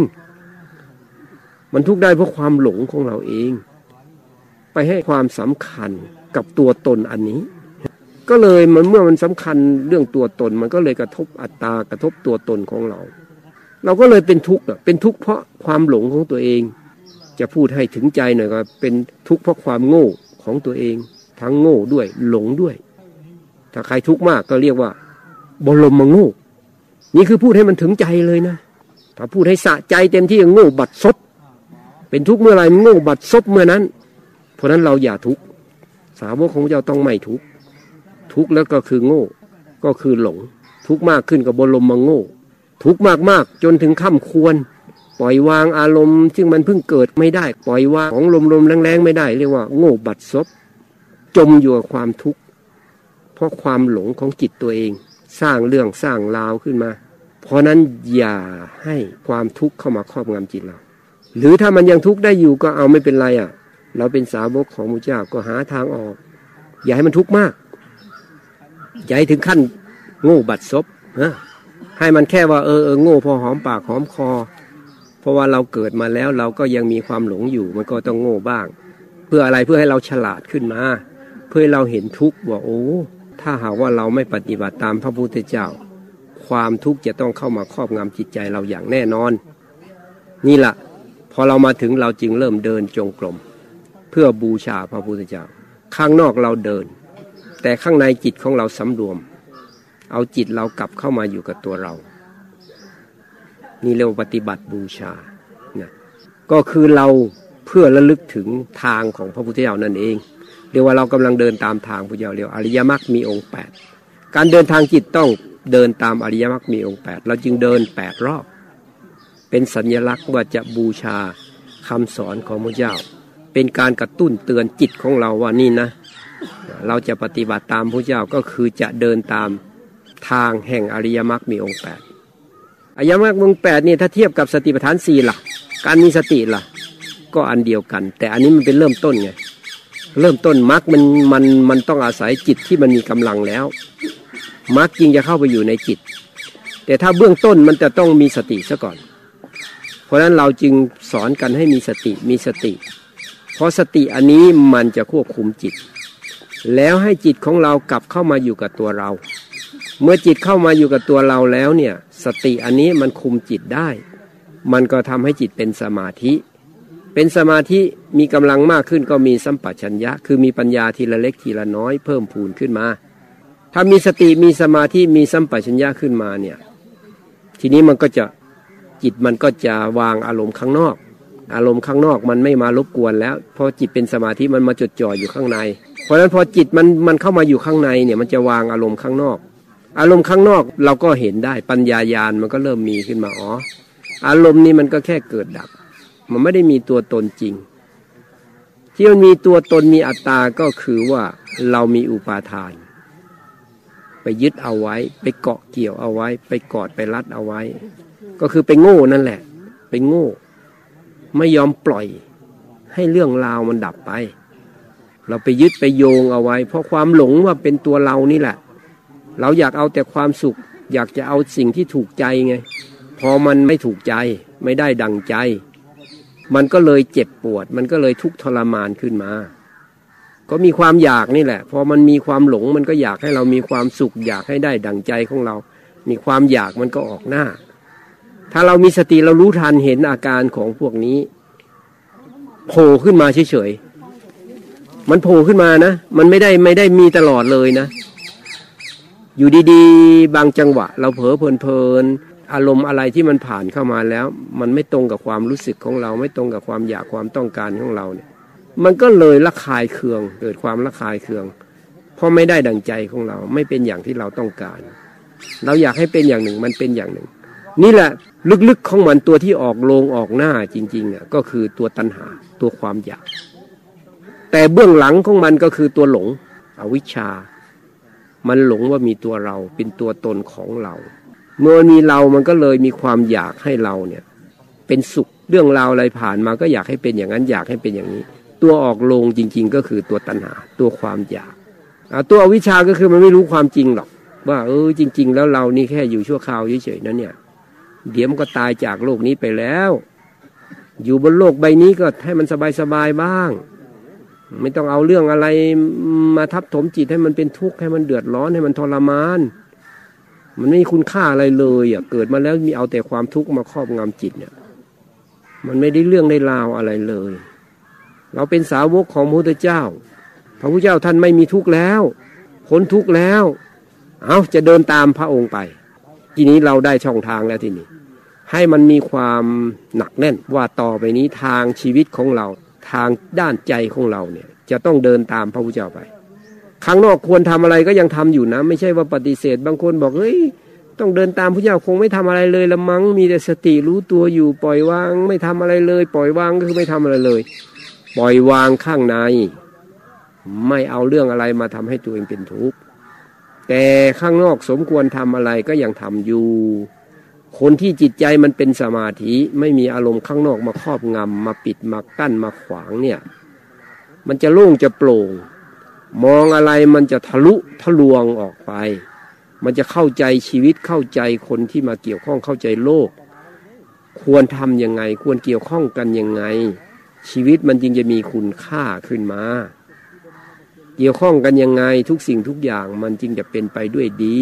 [SPEAKER 1] มันทุกข์ได้เพราะความหลงของเราเอง ไปให้ความสำคัญกับตัวตนอันนี้ ก็เลยมันเมื่อมันสำคัญเรื่องตัวตน มันก็เลยกระทบอัตตากระทบตัวตนของเรา เราก็เลยเป็นทุกข์เป็นทุกข์เพราะความหลงของตัวเอง จะพูดให้ถึงใจหน่อยก็เป็นทุกข์เพราะความโง่ ของตัวเอง ทั้งโง่ด้วยหลงด้วย ถ้าใครทุกข์มากก็เรียกว่า บรมมโง่ นี่คือพูดให้มันถึงใจเลยนะ ถ้าพูดให้สะใจเต็มที่โง่บัดซบเป็นทุกข์เมื่อไรโง่บัดซบเมื่อนั้น เพราะนั้นเราอย่าทุกข์สาวกของเจ้าต้องไม่ทุกข์ทุกข์แล้วก็คือโง่ ก็คือหลง ทุกข์มากขึ้นกับบรมมโง่ ทุกข์มากๆจนถึงข้ามควร ปล่อยวางอารมณ์ซึ่งมันเพิ่งเกิดไม่ได้ ปล่อยวางของลมๆแรงๆไม่ได้ เรียกว่า โง่บัดซบจมอยู่กับความทุกข์เพราะความหลงของจิตตัวเอง สร้างเรื่องสร้างราวขึ้นมา เพราะนั้นอย่าให้ความทุกข์เข้ามาครอบงำจิตเรา หรือถ้ามันยังทุกข์ได้อยู่ก็เอาไม่เป็นไรอะ เราเป็นสาวกของมุเจ้าก็หาทางออก อย่าให้มันทุกข์มากอย่าให้ถึงขั้นโง่บัดซบนะให้มันแค่ว่าเออเออโง่พอหอมปากหอมคอ เพราะว่าเราเกิดมาแล้วเราก็ยังมีความหลงอยู่ มันก็ต้องโง่บ้าง เพื่ออะไรเพื่อให้เราฉลาดขึ้นมา เพื่อเราเห็นทุกข์ว่าโอ้ถ้าหากว่าเราไม่ปฏิบัติตามพระพุทธเจ้า ความทุกข์จะต้องเข้ามาครอบงำจิตใจเราอย่างแน่นอน นี่แหละพอเรามาถึงเราจึงเริ่มเดินจงกรมเพื่อบูชาพระพุทธเจ้า ข้างนอกเราเดิน แต่ข้างในจิตของเราสำรวม เอาจิตเรากลับเข้ามาอยู่กับตัวเรา นี่เรียกว่าปฏิบัติบูชานะก็คือเราเพื่อระลึกถึงทางของพระพุทธเจ้านั่นเอง เรียกว่าเรากำลังเดินตามทางพระเจ้าเรียกอริยมรรคมีองค์แปดการเดินทางจิตต้องเดินตามอริยมรรคมีองค์แปดเราจึงเดินแปดรอบ เป็นสัญลักษณ์ว่าจะบูชาคำสอนของพระเจ้า เป็นการกระตุ้นเตือนจิตของเราว่านี่นะ เราจะปฏิบัติตามพระเจ้าก็คือจะเดินตามทางแห่งอริยมรรคมีองค์แปด อริยมรรคมีองแปดนี่ถ้าเทียบกับสติปัฏฐานสี่ล่ะ การมีสติล่ะ ก็อันเดียวกัน แต่อันนี้มันเป็นเริ่มต้นไงเริ่มต้นมรรคมันมันมันต้องอาศัยจิตที่มันมีกำลังแล้วมรรคจึงจะเข้าไปอยู่ในจิต แต่ถ้าเบื้องต้นมันจะต้องมีสติซะก่อน เพราะฉะนั้นเราจึงสอนกันให้มีสติมีสติ เพราะสติอันนี้มันจะควบคุมจิต แล้วให้จิตของเรากลับเข้ามาอยู่กับตัวเรา เมื่อจิตเข้ามาอยู่กับตัวเราแล้วเนี่ย สติอันนี้มันคุมจิตได้ มันก็ทำให้จิตเป็นสมาธิ เป็นสมาธิมีกำลังมากขึ้นก็มีสัมปชัญญะ คือมีปัญญาทีละเล็กทีละน้อยเพิ่มพูนขึ้นมา ถ้ามีสติมีสมาธิมีสัมปชัญญะขึ้นมาเนี่ย ทีนี้มันก็จะจิตมันก็จะวางอารมณ์ข้างนอก อารมณ์ข้างนอกมันไม่มารบกวนแล้วพราะจิตเป็นสมาธิมันมาจดจ่ออยู่ข้างใน เพราะฉะนั้นพอจิตมันมันเข้ามาอยู่ข้างในเนี่ยมันจะวางอารมณ์ข้างนอก อารมณ์ข้างนอกเราก็เห็นได้ปัญญายาณมันก็เริ่มมีขึ้นมาอ๋ออารมณ์นี้มันก็แค่เกิดดับ มันไม่ได้มีตัวตนจริง ที่มันมีตัวตนมีอัตตาก็คือว่าเรามีอุปาทาน ไปยึดเอาไว้ ไปเกาะเกี่ยวเอาไว้ ไปกอดไปรัดเอาไว้ ก็คือไปโง่นั่นแหละ ไปโง่ ไม่ยอมปล่อยให้เรื่องราวมันดับไป เราไปยึดไปโยงเอาไว้ เพราะความหลงว่าเป็นตัวเรานี่แหละ เราอยากเอาแต่ความสุข อยากจะเอาสิ่งที่ถูกใจไง พอมันไม่ถูกใจไม่ได้ดังใจ มันก็เลยเจ็บปวด มันก็เลยทุกข์ทรมานขึ้นมา ก็มีความอยากนี่แหละ พอมันมีความหลงมันก็อยากให้เรามีความสุข อยากให้ได้ดังใจของเรา มีความอยากมันก็ออกหน้า ถ้าเรามีสติเรารู้ทันเห็นอาการของพวกนี้โผล่ขึ้นมาเฉยๆมันโผล่ขึ้นมานะ มันไม่ได้ไม่ได้มีตลอดเลยนะ อยู่ดีๆ บางจังหวะ เราเผลอเพลินๆอารมณ์อะไรที่มันผ่านเข้ามาแล้ว มันไม่ตรงกับความรู้สึกของเราไม่ตรงกับความอยากความต้องการของเราเนี่ย มันก็เลยละคายเคืองเกิดความละคายเคือง เพราะไม่ได้ดังใจของเรา ไม่เป็นอย่างที่เราต้องการ เราอยากให้เป็นอย่างหนึ่งมันเป็นอย่างหนึ่ง นี่แหละลึกๆของมันตัวที่ออกโลงออกหน้าจริงๆอะก็คือตัวตัณหาตัวความอยาก แต่เบื้องหลังของมันก็คือตัวหลง อวิชชา มันหลงว่ามีตัวเราเป็นตัวตนของเรา เมื่อมีเรามันก็เลยมีความอยากให้เราเนี่ย เป็นสุขเรื่องราวอะไรผ่านมาก็อยากให้เป็นอย่างนั้นอยากให้เป็นอย่างนี้ ตัวออกลงจริง ๆ ก็คือตัวตัณหา ตัวความอยากตัวอวิชาก็คือมันไม่รู้ความจริงหรอก ว่า เออจริง ๆ แล้วเรานี่แค่อยู่ชั่วคราวเฉยๆนะเนี่ย เดี๋ยวมันก็ตายจากโลกนี้ไปแล้ว อยู่บนโลกใบนี้ก็ให้มันสบายๆบ้าง ไม่ต้องเอาเรื่องอะไรมาทับถมจิตให้มันเป็นทุกข์ให้มันเดือดร้อนให้มันทรมาน มันไม่มีคุณค่าอะไรเลยอะเกิดมาแล้วมีเอาแต่ความทุกข์มาครอบงำจิตเนี่ย มันไม่ได้เรื่องได้ราวอะไรเลย เราเป็นสาวกของพระพุทธเจ้า พระพุทธเจ้าท่านไม่มีทุกข์แล้วพ้นทุกข์แล้ว เอาจะเดินตามพระองค์ไป ทีนี้เราได้ช่องทางแล้วทีนี้ ให้มันมีความหนักแน่นว่าต่อไปนี้ทางชีวิตของเรา ทางด้านใจของเราเนี่ย จะต้องเดินตามพระพุทธเจ้าไปข้างนอกควรทำอะไรก็ยังทำอยู่นะ ไม่ใช่ว่าปฏิเสธ บางคนบอกเฮ้ยต้องเดินตามพระเจ้าคงไม่ทำอะไรเลยละมั้งมีแต่สติรู้ตัวอยู่ ปล่อยวางไม่ทำอะไรเลย ปล่อยวางก็คือไม่ทำอะไรเลย ปล่อยวางข้างใน ไม่เอาเรื่องอะไรมาทำให้ตัวเองเป็นทุกข์แต่ข้างนอกสมควรทำอะไรก็ยังทำอยู่ คนที่จิตใจมันเป็นสมาธิไม่มีอารมณ์ข้างนอกมาครอบงำมาปิดมากั้นมาขวางเนี่ย มันจะโล่งจะโปร่ง มองอะไรมันจะทะลุทะลวงออกไป มันจะเข้าใจชีวิตเข้าใจคนที่มาเกี่ยวข้องเข้าใจโลก ควรทำยังไง ควรเกี่ยวข้องกันยังไง ชีวิตมันจึงจะมีคุณค่าขึ้นมา เกี่ยวข้องกันยังไงทุกสิ่งทุกอย่างมันจึงจะเป็นไปด้วยดี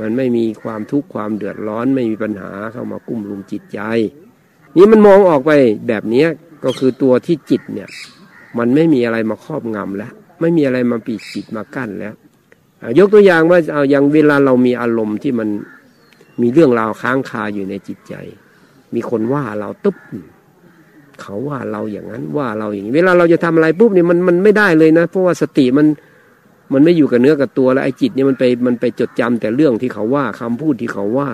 [SPEAKER 1] มันไม่มีความทุกข์ความเดือดร้อนไม่มีปัญหาเข้ามากุ้มลุมจิตใจ นี่มันมองออกไปแบบนี้ก็คือตัวที่จิตเนี่ย มันไม่มีอะไรมาครอบงำแล้ว ไม่มีอะไรมาปิดจิตมากั้นแล้วยกตัวอย่างว่าเอาอย่างเวลาเรามีอารมณ์ที่มันมีเรื่องราวค้างคาอยู่ในจิตใจ มีคนว่าเราตุ๊บเขาว่าเราอย่างนั้นว่าเราอย่างนี้ เวลาเราจะทำอะไรปุ๊บเนี่ยมันมันไม่ได้เลยนะ เพราะว่าสติมัน มันไม่อยู่กับเนื้อกับตัวแล้วไอ้จิตเนี่ยมันไปมันไปจดจำแต่เรื่องที่เขาว่าคำพูดที่เขาว่า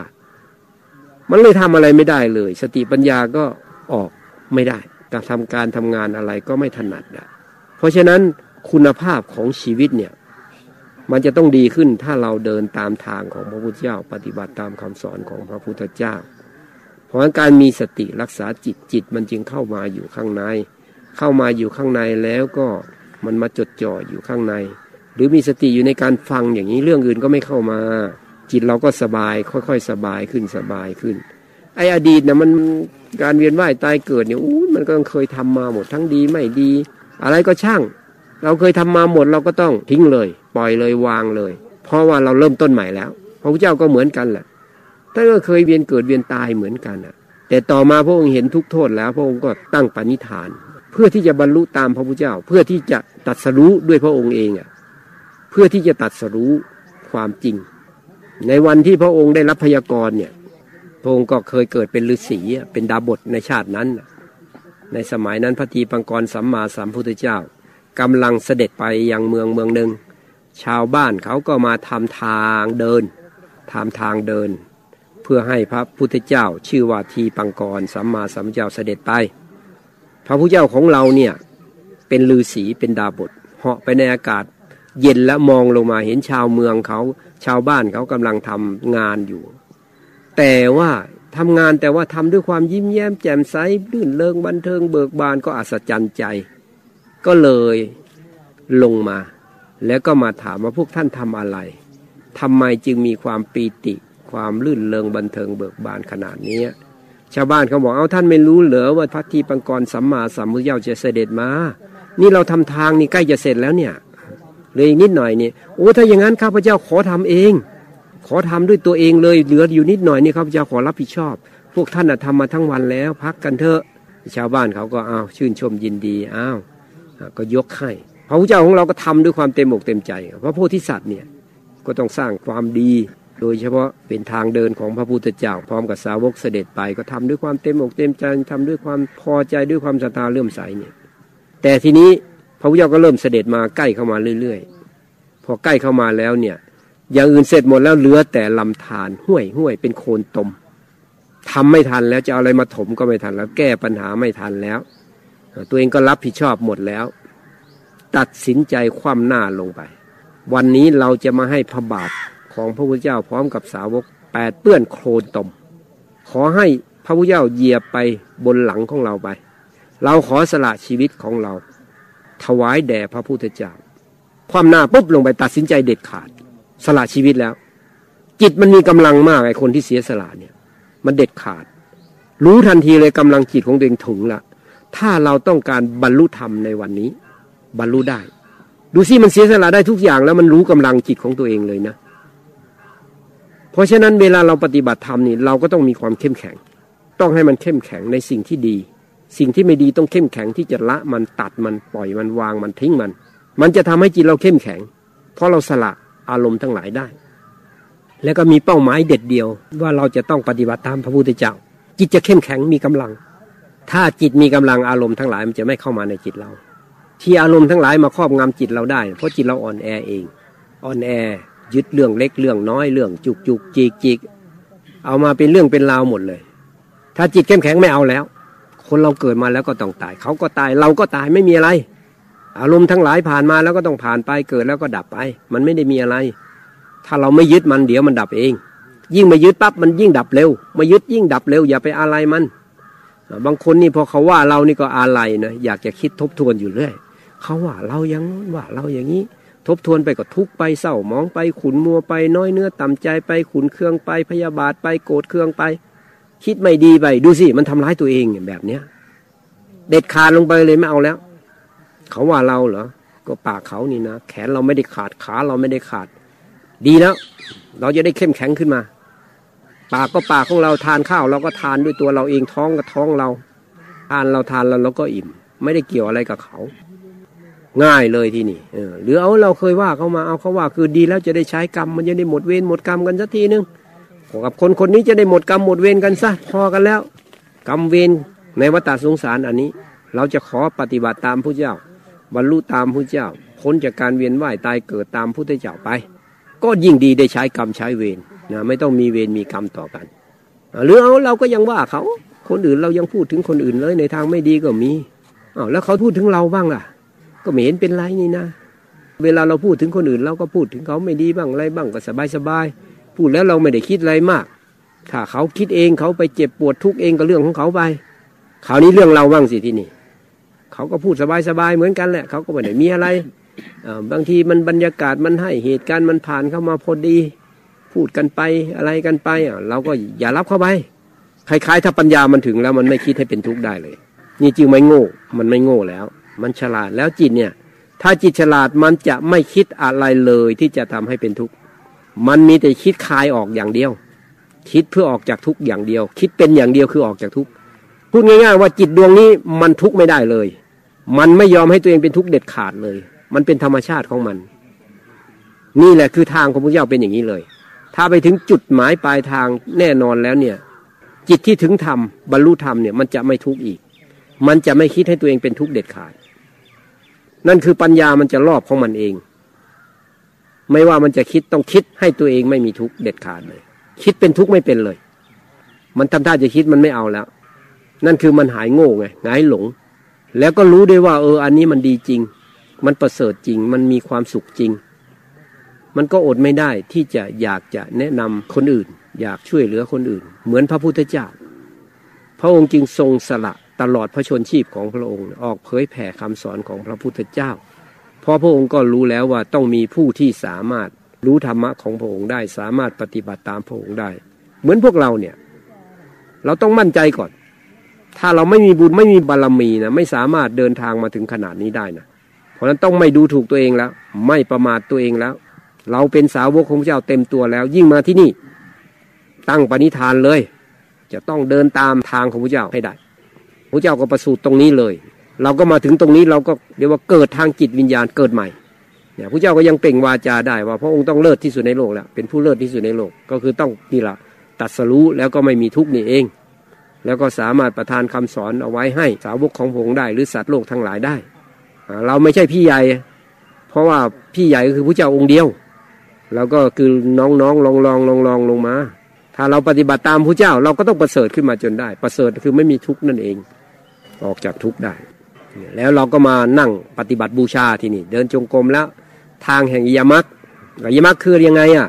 [SPEAKER 1] มันเลยทำอะไรไม่ได้เลย สติปัญญาก็ออกไม่ได้ การทำการทำงานอะไรก็ไม่ถนัดนะเพราะฉะนั้นคุณภาพของชีวิตเนี่ย มันจะต้องดีขึ้นถ้าเราเดินตามทางของพระพุทธเจ้า ปฏิบัติตามคำสอนของพระพุทธเจ้า เพราะการมีสติรักษาจิตจิตมันจึงเข้ามาอยู่ข้างใน เข้ามาอยู่ข้างในแล้วก็มันมาจดจ่ออยู่ข้างใน หรือมีสติอยู่ในการฟังอย่างนี้เรื่องอื่นก็ไม่เข้ามา จิตเราก็สบายค่อยๆ สบายขึ้นสบายขึ้น ไอ้อดีตนะมันการเวียนว่ายตายเกิดเนี่ยอู้มันก็เคยทำมาหมดทั้งดีไม่ดี อะไรก็ช่าง เราเคยทำมาหมดเราก็ต้องทิ้งเลย ปล่อยเลยวางเลย เพราะว่าเราเริ่มต้นใหม่แล้วพระพุทธเจ้าก็เหมือนกันแหละท่านก็เคยเวียนเกิดเวียนตายเหมือนกันอะ แต่ต่อมาพระองค์เห็นทุกโทษแล้ว พระองค์ก็ตั้งปณิธาน เพื่อที่จะบรรลุตามพระพุทธเจ้า เพื่อที่จะตัดสรู้ด้วยพระองค์เองอะ เพื่อที่จะตัดสรู้ความจริง ในวันที่พระองค์ได้รับพยากรณ์เนี่ยพระองค์ก็เคยเกิดเป็นฤาษีเป็นดาบทในชาตินั้น ในสมัยนั้นพระทีปังกรสัมมาสัมพุทธเจ้ากำลังเสด็จไปยังเมืองเมืองหนึ่ง ชาวบ้านเขาก็มาทำทางเดินทำทางเดิน เพื่อให้พระพุทธเจ้า ชื่อว่าทีปังกรสัมมาสัมพุทธเจ้าเสด็จไป พระพุทธเจ้าของเราเนี่ยเป็นลือศีเป็นดาบทเหาะไปในอากาศ เย็นแล้วมองลงมาเห็นชาวเมืองเขา ชาวบ้านเขากำลังทำงานอยู่ แต่ว่าทำงานแต่ว่าทำด้วยความยิ้มแย้มแจ่มใสลื่นเริงบันเทิงเบิกบานก็อัศจรรย์ใจ ก็เลยลงมา แล้วก็มาถามว่าพวกท่านทำอะไรทำไมจึงมีความปีติ ความลื่นเริงบันเทิงเบิกบานขนาดนี้ชาวบ้านเขาบอกเอาท่านไม่รู้เหรอว่าพระทีปังกรสัมมาสัมพุทธเจ้าจะเสด็จมา นี่เราทำทางนี่ใกล้จะเสร็จแล้วเนี่ย เลยอีกนิดหน่อยนี่โอ้ถ้าอย่างนั้นข้าพเจ้าขอทำเอง ขอทำด้วยตัวเองเลยเหลืออยู่นิดหน่อยนี่ข้าพเจ้าขอรับผิดชอบ พวกท่านทำมาทั้งวันแล้ว พักกันเถอะชาวบ้านเขาก็อ้าวชื่นชมยินดีอ้าวก็ยกให้พระพุทธเจ้าของเราก็ทำด้วยความเต็มอกเต็มใจ เพราะโพธิสัตว์เนี่ยก็ต้องสร้างความดี โดยเฉพาะเป็นทางเดินของพระพุทธเจ้าพร้อมกับสาวกเสด็จไป ก็ทำด้วยความเต็มอกเต็มใจทำด้วยความพอใจด้วยความศรัทธาเลื่อมใสเนี่ยแต่ทีนี้ พระพุทธเจ้าก็เริ่มเสด็จมาใกล้เข้ามาเรื่อยๆ พอใกล้เข้ามาแล้วเนี่ย อย่างอื่นเสร็จหมดแล้วเหลือแต่ลำธารห้วยห้วยเป็นโคนตมทำไม่ทันแล้วจะเอาอะไรมาถมก็ไม่ทันแล้ว แก้ปัญหาไม่ทันแล้ว ตัวเองก็รับผิดชอบหมดแล้ว ตัดสินใจคว่ำหน้าลงไป วันนี้เราจะมาให้พระบาทของพระพุทธเจ้าพร้อมกับสาวกแปดเปื้อนโคลนตม ขอให้พระพุทธเจ้าเหยียบไปบนหลังของเราไป เราขอสละชีวิตของเรา ถวายแด่พระพุทธเจ้า ความหน้าปุ๊บลงไปตัดสินใจเด็ดขาด สละชีวิตแล้ว จิตมันมีกำลังมากไอ้คนที่เสียสละเนี่ย มันเด็ดขาด รู้ทันทีเลยกำลังจิตของตัวเองถึงละถ้าเราต้องการบรรลุธรรมในวันนี้ บรรลุได้ ดูสิมันเสียสละได้ทุกอย่างแล้วมันรู้กำลังจิตของตัวเองเลยนะ เพราะฉะนั้นเวลาเราปฏิบัติธรรมนี่เราก็ต้องมีความเข้มแข็ง ต้องให้มันเข้มแข็งในสิ่งที่ดี สิ่งที่ไม่ดีต้องเข้มแข็งที่จะละมันตัดมันปล่อยมันวางมันทิ้งมัน มันจะทำให้จิตเราเข้มแข็ง เพราะเราสละอารมณ์ทั้งหลายได้ แล้วก็มีเป้าหมายเด็ดเดียว ว่าเราจะต้องปฏิบัติตามพระพุทธเจ้า จิตจะเข้มแข็งมีกำลัง ถ้าจิตมีกำลังอารมณ์ทั้งหลายมันจะไม่เข้ามาในจิตเรา ที่อารมณ์ทั้งหลายมาครอบงำจิตเราได้ เพราะจิตเราอ่อนแอเองอ่อนแอยึดเรื่องเล็กเรื่องน้อยเรื่องจุกจุกจิกจิกเอามาเป็นเรื่องเป็นราวหมดเลย ถ้าจิตเข้มแข็งไม่เอาแล้ว คนเราเกิดมาแล้วก็ต้องตาย เขาก็ตายเราก็ตายไม่มีอะไร อารมณ์ทั้งหลายผ่านมาแล้วก็ต้องผ่านไปเกิดแล้วก็ดับไป มันไม่ได้มีอะไร ถ้าเราไม่ยึดมันเดี๋ยวมันดับเอง ยิ่งไมายึดปั๊บมันยิ่งดับเร็วไมายึดยิ่งดับเร็ว อย่าไปอะไรมันบางคนนี่พอเขาว่าเรานี่ก็อะไรนะอยากจะคิดทบทวนอยู่เรื่อยเขาว่าเราอย่างนู้นว่าเราอย่างนี้ ทบทวนไปก็ทุกไปเศร้ามองไปขุนมัวไปน้อยเนื้อต่ำใจไปขุนเคืองไปพยาบาทไปโกรธเคืองไป คิดไม่ดีไป ดูสิ มันทำร้ายตัวเองแบบเนี้ย เด็ดขาดลงไปเลยไม่เอาแล้ว เขาว่าเราเหรอ ก็ปากเขานี่นะ แขนเราไม่ได้ขาดขาเราไม่ได้ขาด ดีแล้ว เราจะได้เข้มแข็งขึ้นมา ปากก็ปากของเราทานข้าว เราก็ทานด้วยตัวเราเองท้องก็ท้องเรา ทานเราทานแล้วเราก็อิ่ม ไม่ได้เกี่ยวอะไรกับเขา ง่ายเลยที่นี่เออหรือเอาเราเคยว่าเขามาเอาเขาว่าคือดีแล้วจะได้ใช้กรรม มันจะได้หมดเวรหมดกรรมกันสักทีนึง กับคนคนนี้จะได้หมดกรรมหมดเวรกันซะพอกันแล้ว กรรมเวรในวัฏสงสารอันนี้ เราจะขอปฏิบัติตามผู้เจ้า บรรลุตามผู้เจ้าพ้นจากการเวียนว่ายตายเกิดตามผู้เจ้าไป ก็ยิ่งดีได้ใช้กรรมใช้เวรนะไม่ต้องมีเวรมีกรรมต่อกันหรือเอาเราก็ยังว่าเขาคนอื่นเรายังพูดถึงคนอื่นเลยในทางไม่ดีก็มีอ้าวแล้วเขาพูดถึงเราบ้างล่ะ ก็ไม่เห็นเป็นไรนี่นะ เวลาเราพูดถึงคนอื่นเราก็พูดถึงเขาไม่ดีบ้างอะไรบ้างก็สบายสบาย พูดแล้วเราไม่ได้คิดอะไรมาก ถ้าเขาคิดเองเขาไปเจ็บปวดทุกเองก็เรื่องของเขาไปคราวนี้เรื่องเราบ้างสิที่นี่เขาก็พูดสบายๆเหมือนกันแหละเขาก็ไม่ได้มีอะไรบางทีมันบรรยากาศมันให้เหตุการณ์มันผ่านเข้ามาพอดี พูดกันไปอะไรกันไปเราก็อย่ารับเข้าไปคล้ายๆ ถ้าปัญญามันถึงแล้วมันไม่คิดให้เป็นทุกข์ได้เลย นี่จึงไม่โง่ มันไม่โง่แล้ว มันฉลาดแล้วจิตเนี่ย ถ้าจิตฉลาดมันจะไม่คิดอะไรเลยที่จะทำให้เป็นทุกข์ มันมีแต่คิดคลายออกอย่างเดียว คิดเพื่อออกจากทุกข์อย่างเดียว คิดเป็นอย่างเดียวคือออกจากทุกข์พูดง่ายๆว่าจิตดวงนี้มันทุกข์ไม่ได้เลย มันไม่ยอมให้ตัวเองเป็นทุกข์เด็ดขาดเลย มันเป็นธรรมชาติของมัน นี่แหละคือทางของพระเจ้าเป็นอย่างนี้เลย ถ้าไปถึงจุดหมายปลายทางแน่นอนแล้วเนี่ย จิตที่ถึงธรรมบรรลุธรรมเนี่ยมันจะไม่ทุกข์อีก มันจะไม่คิดให้ตัวเองเป็นทุกข์เด็ดขาด นั่นคือปัญญามันจะรอบของมันเอง ไม่ว่ามันจะคิดต้องคิดให้ตัวเองไม่มีทุกข์เด็ดขาดเลย คิดเป็นทุกข์ไม่เป็นเลย มันทำท่าจะคิดมันไม่เอาแล้ว นั่นคือมันหายโง่ไงหายหลง แล้วก็รู้ได้ว่า เออ อันนี้มันดีจริง มันประเสริฐจริง มันมีความสุขจริง มันก็อดไม่ได้ที่จะอยากจะแนะนำคนอื่น อยากช่วยเหลือคนอื่น เหมือนพระพุทธเจ้า พระองค์จึงทรงสละตลอดพระชนชีพของพระองค์ ออกเผยแผ่คำสอนของพระพุทธเจ้า เพราะพระองค์ก็รู้แล้วว่าต้องมีผู้ที่สามารถรู้ธรรมะของพระองค์ได้ สามารถปฏิบัติตามพระองค์ได้ เหมือนพวกเราเนี่ย เราต้องมั่นใจก่อน ถ้าเราไม่มีบุญไม่มีบารรมีนะไม่สามารถเดินทางมาถึงขนาดนี้ได้นะเพราะนั้นต้องไม่ดูถูกตัวเองแล้ว ไม่ประมาทตัวเองแล้ว เราเป็นสาวกของพระเจ้าเต็มตัวแล้ว ยิ่งมาที่นี่ ตั้งปณิธานเลย จะต้องเดินตามทางของพระเจ้าให้ได้พระเจ้าก็ประสูติตรงนี้เลย เราก็มาถึงตรงนี้เราก็เรียกว่าเกิดทางจิตวิญญาณเกิดใหม่เนี่ยพระเจ้าก็ยังเปล่งวาจาได้ว่าพระองค์ต้องเลิศที่สุดในโลกแล้วเป็นผู้เลิศที่สุดในโลกก็คือต้องนี่แหละตัดสรู้แล้วก็ไม่มีทุกข์นี่เอง แล้วก็สามารถประทานคำสอนเอาไว้ให้สาวกของพระองค์ได้ หรือสัตว์โลกทั้งหลายได้ เราไม่ใช่พี่ใหญ่ เพราะว่าพี่ใหญ่ก็คือพระเจ้าองค์เดียวแล้วก็คือน้องๆลองลองลองลองลงมา ถ้าเราปฏิบัติตามพระเจ้าเราก็ต้องประเสริฐขึ้นมาจนได้ ประเสริฐคือไม่มีทุกข์นั่นเอง ออกจากทุกข์ได้ แล้วเราก็มานั่งปฏิบัติบูชาที่นี่ เดินจงกรมแล้วทางแห่งยมักยมักคือยังไงอะ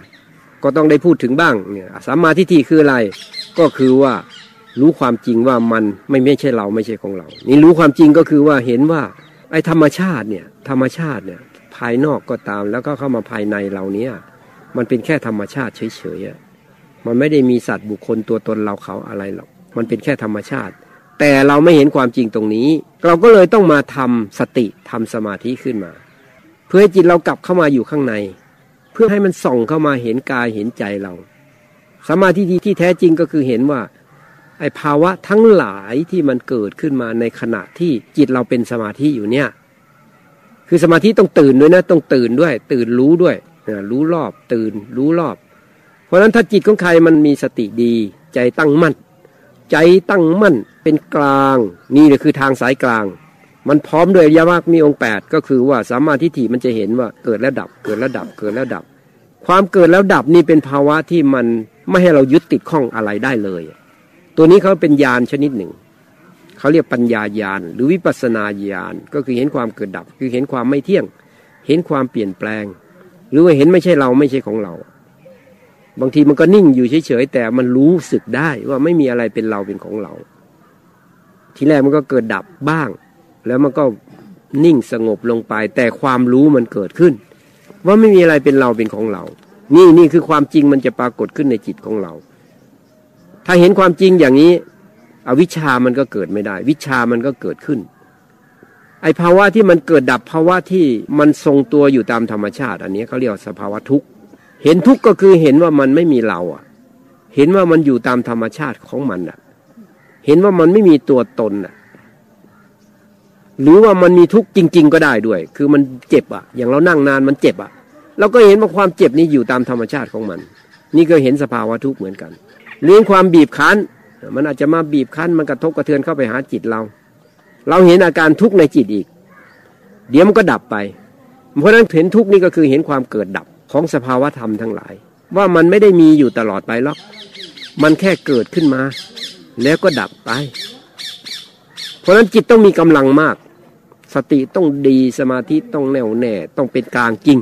[SPEAKER 1] ก็ต้องได้พูดถึงบ้างเนี่ยสัมมาทิฏฐิคืออะไร ก็คือว่ารู้ความจริงว่ามันไม่ไม่ใช่เราไม่ใช่ของเรา นี่รู้ความจริงก็คือว่าเห็นว่าไอ้ธรรมชาติเนี่ยธรรมชาติเนี่ยภายนอกก็ตามแล้วก็เข้ามาภายในเราเนี่ยมันเป็นแค่ธรรมชาติเฉยๆมันไม่ได้มีสัตว์บุคคลตัวตนเราเขาอะไรหรอก มันเป็นแค่ธรรมชาติ แต่เราไม่เห็นความจริงตรงนี้ เราก็เลยต้องมาทำสติทำสมาธิขึ้นมา เพื่อให้จิตเรากลับเข้ามาอยู่ข้างใน เพื่อให้มันส่องเข้ามาเห็นกายเห็นใจเราสมาธิที่แท้จริงก็คือเห็นว่าไอ้ภาวะทั้งหลายที่มันเกิดขึ้นมาในขณะที่จิตเราเป็นสมาธิอยู่เนี่ย คือสมาธิต้องตื่นด้วยนะ ต้องตื่นด้วย ตื่นรู้ด้วยรู้รอบ ตื่นรู้รอบ เพราะฉะนั้นถ้าจิตของใครมันมีสติดี ใจตั้งมั่น ใจตั้งมั่นเป็นกลาง นี่เลยคือทางสายกลาง มันพร้อมด้วยยามากมีองค์แปดก็คือว่าสามาทิฏฐิมันจะเห็นว่าเกิดแล้วดับเกิดแล้วดับเกิดแล้วดับ ความเกิดแล้วดับนี่เป็นภาวะที่มันไม่ให้เรายึดติดข้องอะไรได้เลย ตัวนี้เขาเป็นญาณชนิดหนึ่งเขาเรียกปัญญาญาณหรือวิปัสนาญาณก็คือเห็นความเกิดดับ คือเห็นความไม่เที่ยง เห็นความเปลี่ยนแปลง หรือว่าเห็นไม่ใช่เราไม่ใช่ของเรา บางทีมันก็นิ่งอยู่เฉยๆแต่มันรู้สึกได้ว่าไม่มีอะไรเป็นเราเป็นของเรา ทีแรกมันก็เกิดดับบ้าง แล้วมันก็นิ่งสงบลงไป แต่ความรู้มันเกิดขึ้น ว่าไม่มีอะไรเป็นเราเป็นของเรา นี่นี่คือความจริงมันจะปรากฏขึ้นในจิตของเรา ถ้าเห็นความจริงอย่างนี้ อวิชามันก็เกิดไม่ได้ วิชามันก็เกิดขึ้น ไอภาวะที่มันเกิดดับภาวะที่มันทรงตัวอยู่ตามธรรมชาติ อันนี้เขาเรียกสภาวะทุกข์ เห็นทุกข์ก็คือเห็นว่ามันไม่มีเราอะ เห็นว่ามันอยู่ตามธรรมชาติของมันอะ เห็นว่ามันไม่มีตัวตนอะ หรือว่ามันมีทุกข์จริง ๆ ก็ได้ด้วย คือมันเจ็บอะ อย่างเรานั่งนานมันเจ็บอะเราก็เห็นว่าความเจ็บนี้อยู่ตามธรรมชาติของมัน นี่ก็เห็นสภาวะทุกข์เหมือนกันเรื่องความบีบคั้น มันอาจจะมาบีบคั้นมันกระทบกระเทือนเข้าไปหาจิตเรา เราเห็นอาการทุกข์ในจิตอีก เดี๋ยวมันก็ดับไป เพราะนั้นเห็นทุกข์นี่ก็คือเห็นความเกิดดับ ของสภาวะธรรมทั้งหลาย ว่ามันไม่ได้มีอยู่ตลอดไปหรอก มันแค่เกิดขึ้นมา แล้วก็ดับไป เพราะนั้นจิตต้องมีกำลังมาก สติต้องดีสมาธิต้องแน่วแน่ต้องเป็นกลางจริง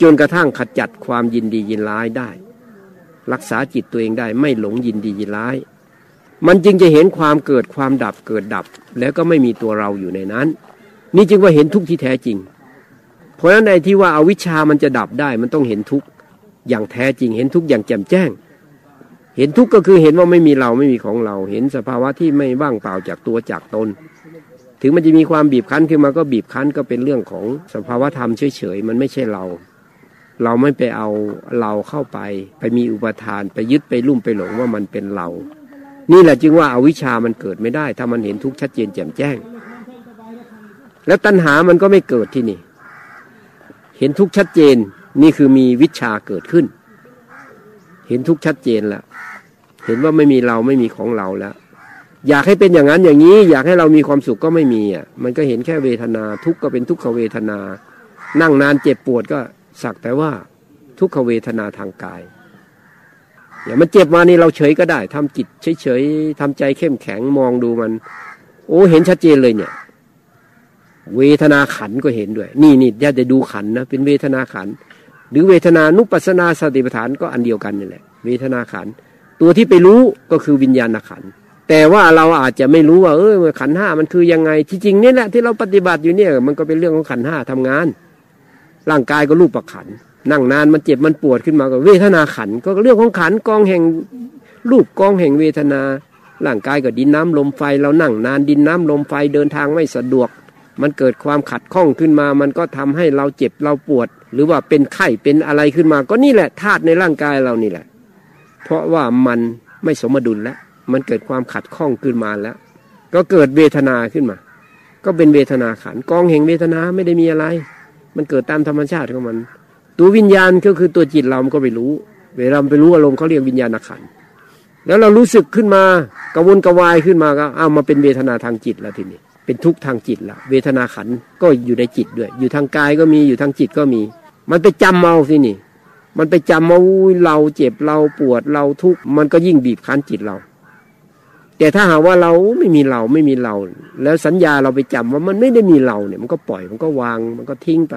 [SPEAKER 1] จนกระทั่งขจัดความยินดียินร้ายได้ รักษาจิตตัวเองได้ไม่หลงยินดียินร้าย มันจึงจะเห็นความเกิดความดับเกิดดับ แล้วก็ไม่มีตัวเราอยู่ในนั้น นี่จึงว่าเห็นทุกข์ที่แท้จริง เพราะฉะนั้นในที่ว่าอาวิชชามันจะดับได้ มันต้องเห็นทุกข์อย่างแท้จริง เห็นทุกข์อย่างแจ่มแจ้ง เห็นทุกข์ก็คือเห็นว่าไม่มีเราไม่มีของเรา เห็นสภาวะที่ไม่ว่างเปล่าจากตัวจากตน ถึงมันจะมีความบีบคั้นขึ้นมาก็บีบคั้นก็เป็นเรื่องของสภาวะธรรมเฉยๆมันไม่ใช่เรา เราไม่ไปเอาเราเข้าไป ไปมีอุปทานไปยึดไปลุ่มไปหลงว่ามันเป็นเรา นี่แหละจึงว่าอาวิชามันเกิดไม่ได้ ถ้ามันเห็นทุกข์ชัดเจนแจ่มแจ้ง แล้วตัณหามันก็ไม่เกิดที่นี่ เห็นทุกชัดเจนนี่คือมีวิชาเกิดขึ้น เห็นทุกชัดเจนแล้ว เห็นว่าไม่มีเราไม่มีของเราแล้ว อยากให้เป็นอย่างนั้นอย่างนี้ อยากให้เรามีความสุขก็ไม่มีอะมันก็เห็นแค่เวทนา ทุกข์ก็เป็นทุกขเวทนา นั่งนานเจ็บปวดก็สักแต่ว่าทุกขเวทนาทางกายอย่ามันเจ็บมานี่เราเฉยก็ได้ทำจิตเฉยๆทำใจเข้มแข็งมองดูมัน โอ้เห็นชัดเจนเลยเนี่ย เวทนาขันก็เห็นด้วย นี่นี่ญาติดูขันนะเป็นเวทนาขัน หรือเวทนานุปัสนาสติปัฏฐานก็อันเดียวกันนี่แหละ เวทนาขัน ตัวที่ไปรู้ก็คือวิญญาณขัน แต่ว่าเราอาจจะไม่รู้ว่าเออขันห้ามันคือยังไง ที่จริงนี่แหละที่เราปฏิบัติอยู่เนี่ย มันก็เป็นเรื่องของขันห้าทำงาน ร่างกายก็รูปประขัน นั่งนานมันเจ็บมันปวดขึ้นมาก็เวทนาขัน ก็เรื่องของขันกองแห่งรูปกองแห่งเวทนา ร่างกายก็ดินน้ำลมไฟเรานั่งนานดินน้ำลมไฟเดินทางไม่สะดวก มันเกิดความขัดข้องขึ้นมา มันก็ทำให้เราเจ็บเราปวด หรือว่าเป็นไข้เป็นอะไรขึ้นมา ก็นี่แหละธาตุในร่างกายเรานี่แหละ เพราะว่ามันไม่สมดุลแล้ว มันเกิดความขัดข้องขึ้นมาแล้ว ก็เกิดเวทนาขึ้นมา ก็เป็นเวทนาขันกองแห่งเวทนาไม่ได้มีอะไร มันเกิดตามธรรมชาติของมัน ตัววิญญาณก็คือตัวจิตเรามันก็ไปรู้ เวลาไปรู้อารมณ์เขาเรียกวิญญาณขันแล้วเรารู้สึกขึ้นมากระวนกระวายขึ้นมาก็เอามาเป็นเวทนาทางจิตแล้วทีนี้ เป็นทุกข์ทางจิตละเวทนาขันก็อยู่ในจิตด้วย อยู่ทางกายก็มีอยู่ทางจิตก็มี มันไปจำเมาสินี่ มันไปจำว่าเราเจ็บเราปวดเราทุกข์มันก็ยิ่งบีบคั้นจิตเรา แต่ถ้าหากว่าเราไม่มีเราไม่มีเรา แล้วสัญญาเราไปจำว่ามันไม่ได้มีเราเนี่ย มันก็ปล่อยมันก็วาง มันก็ทิ้งไป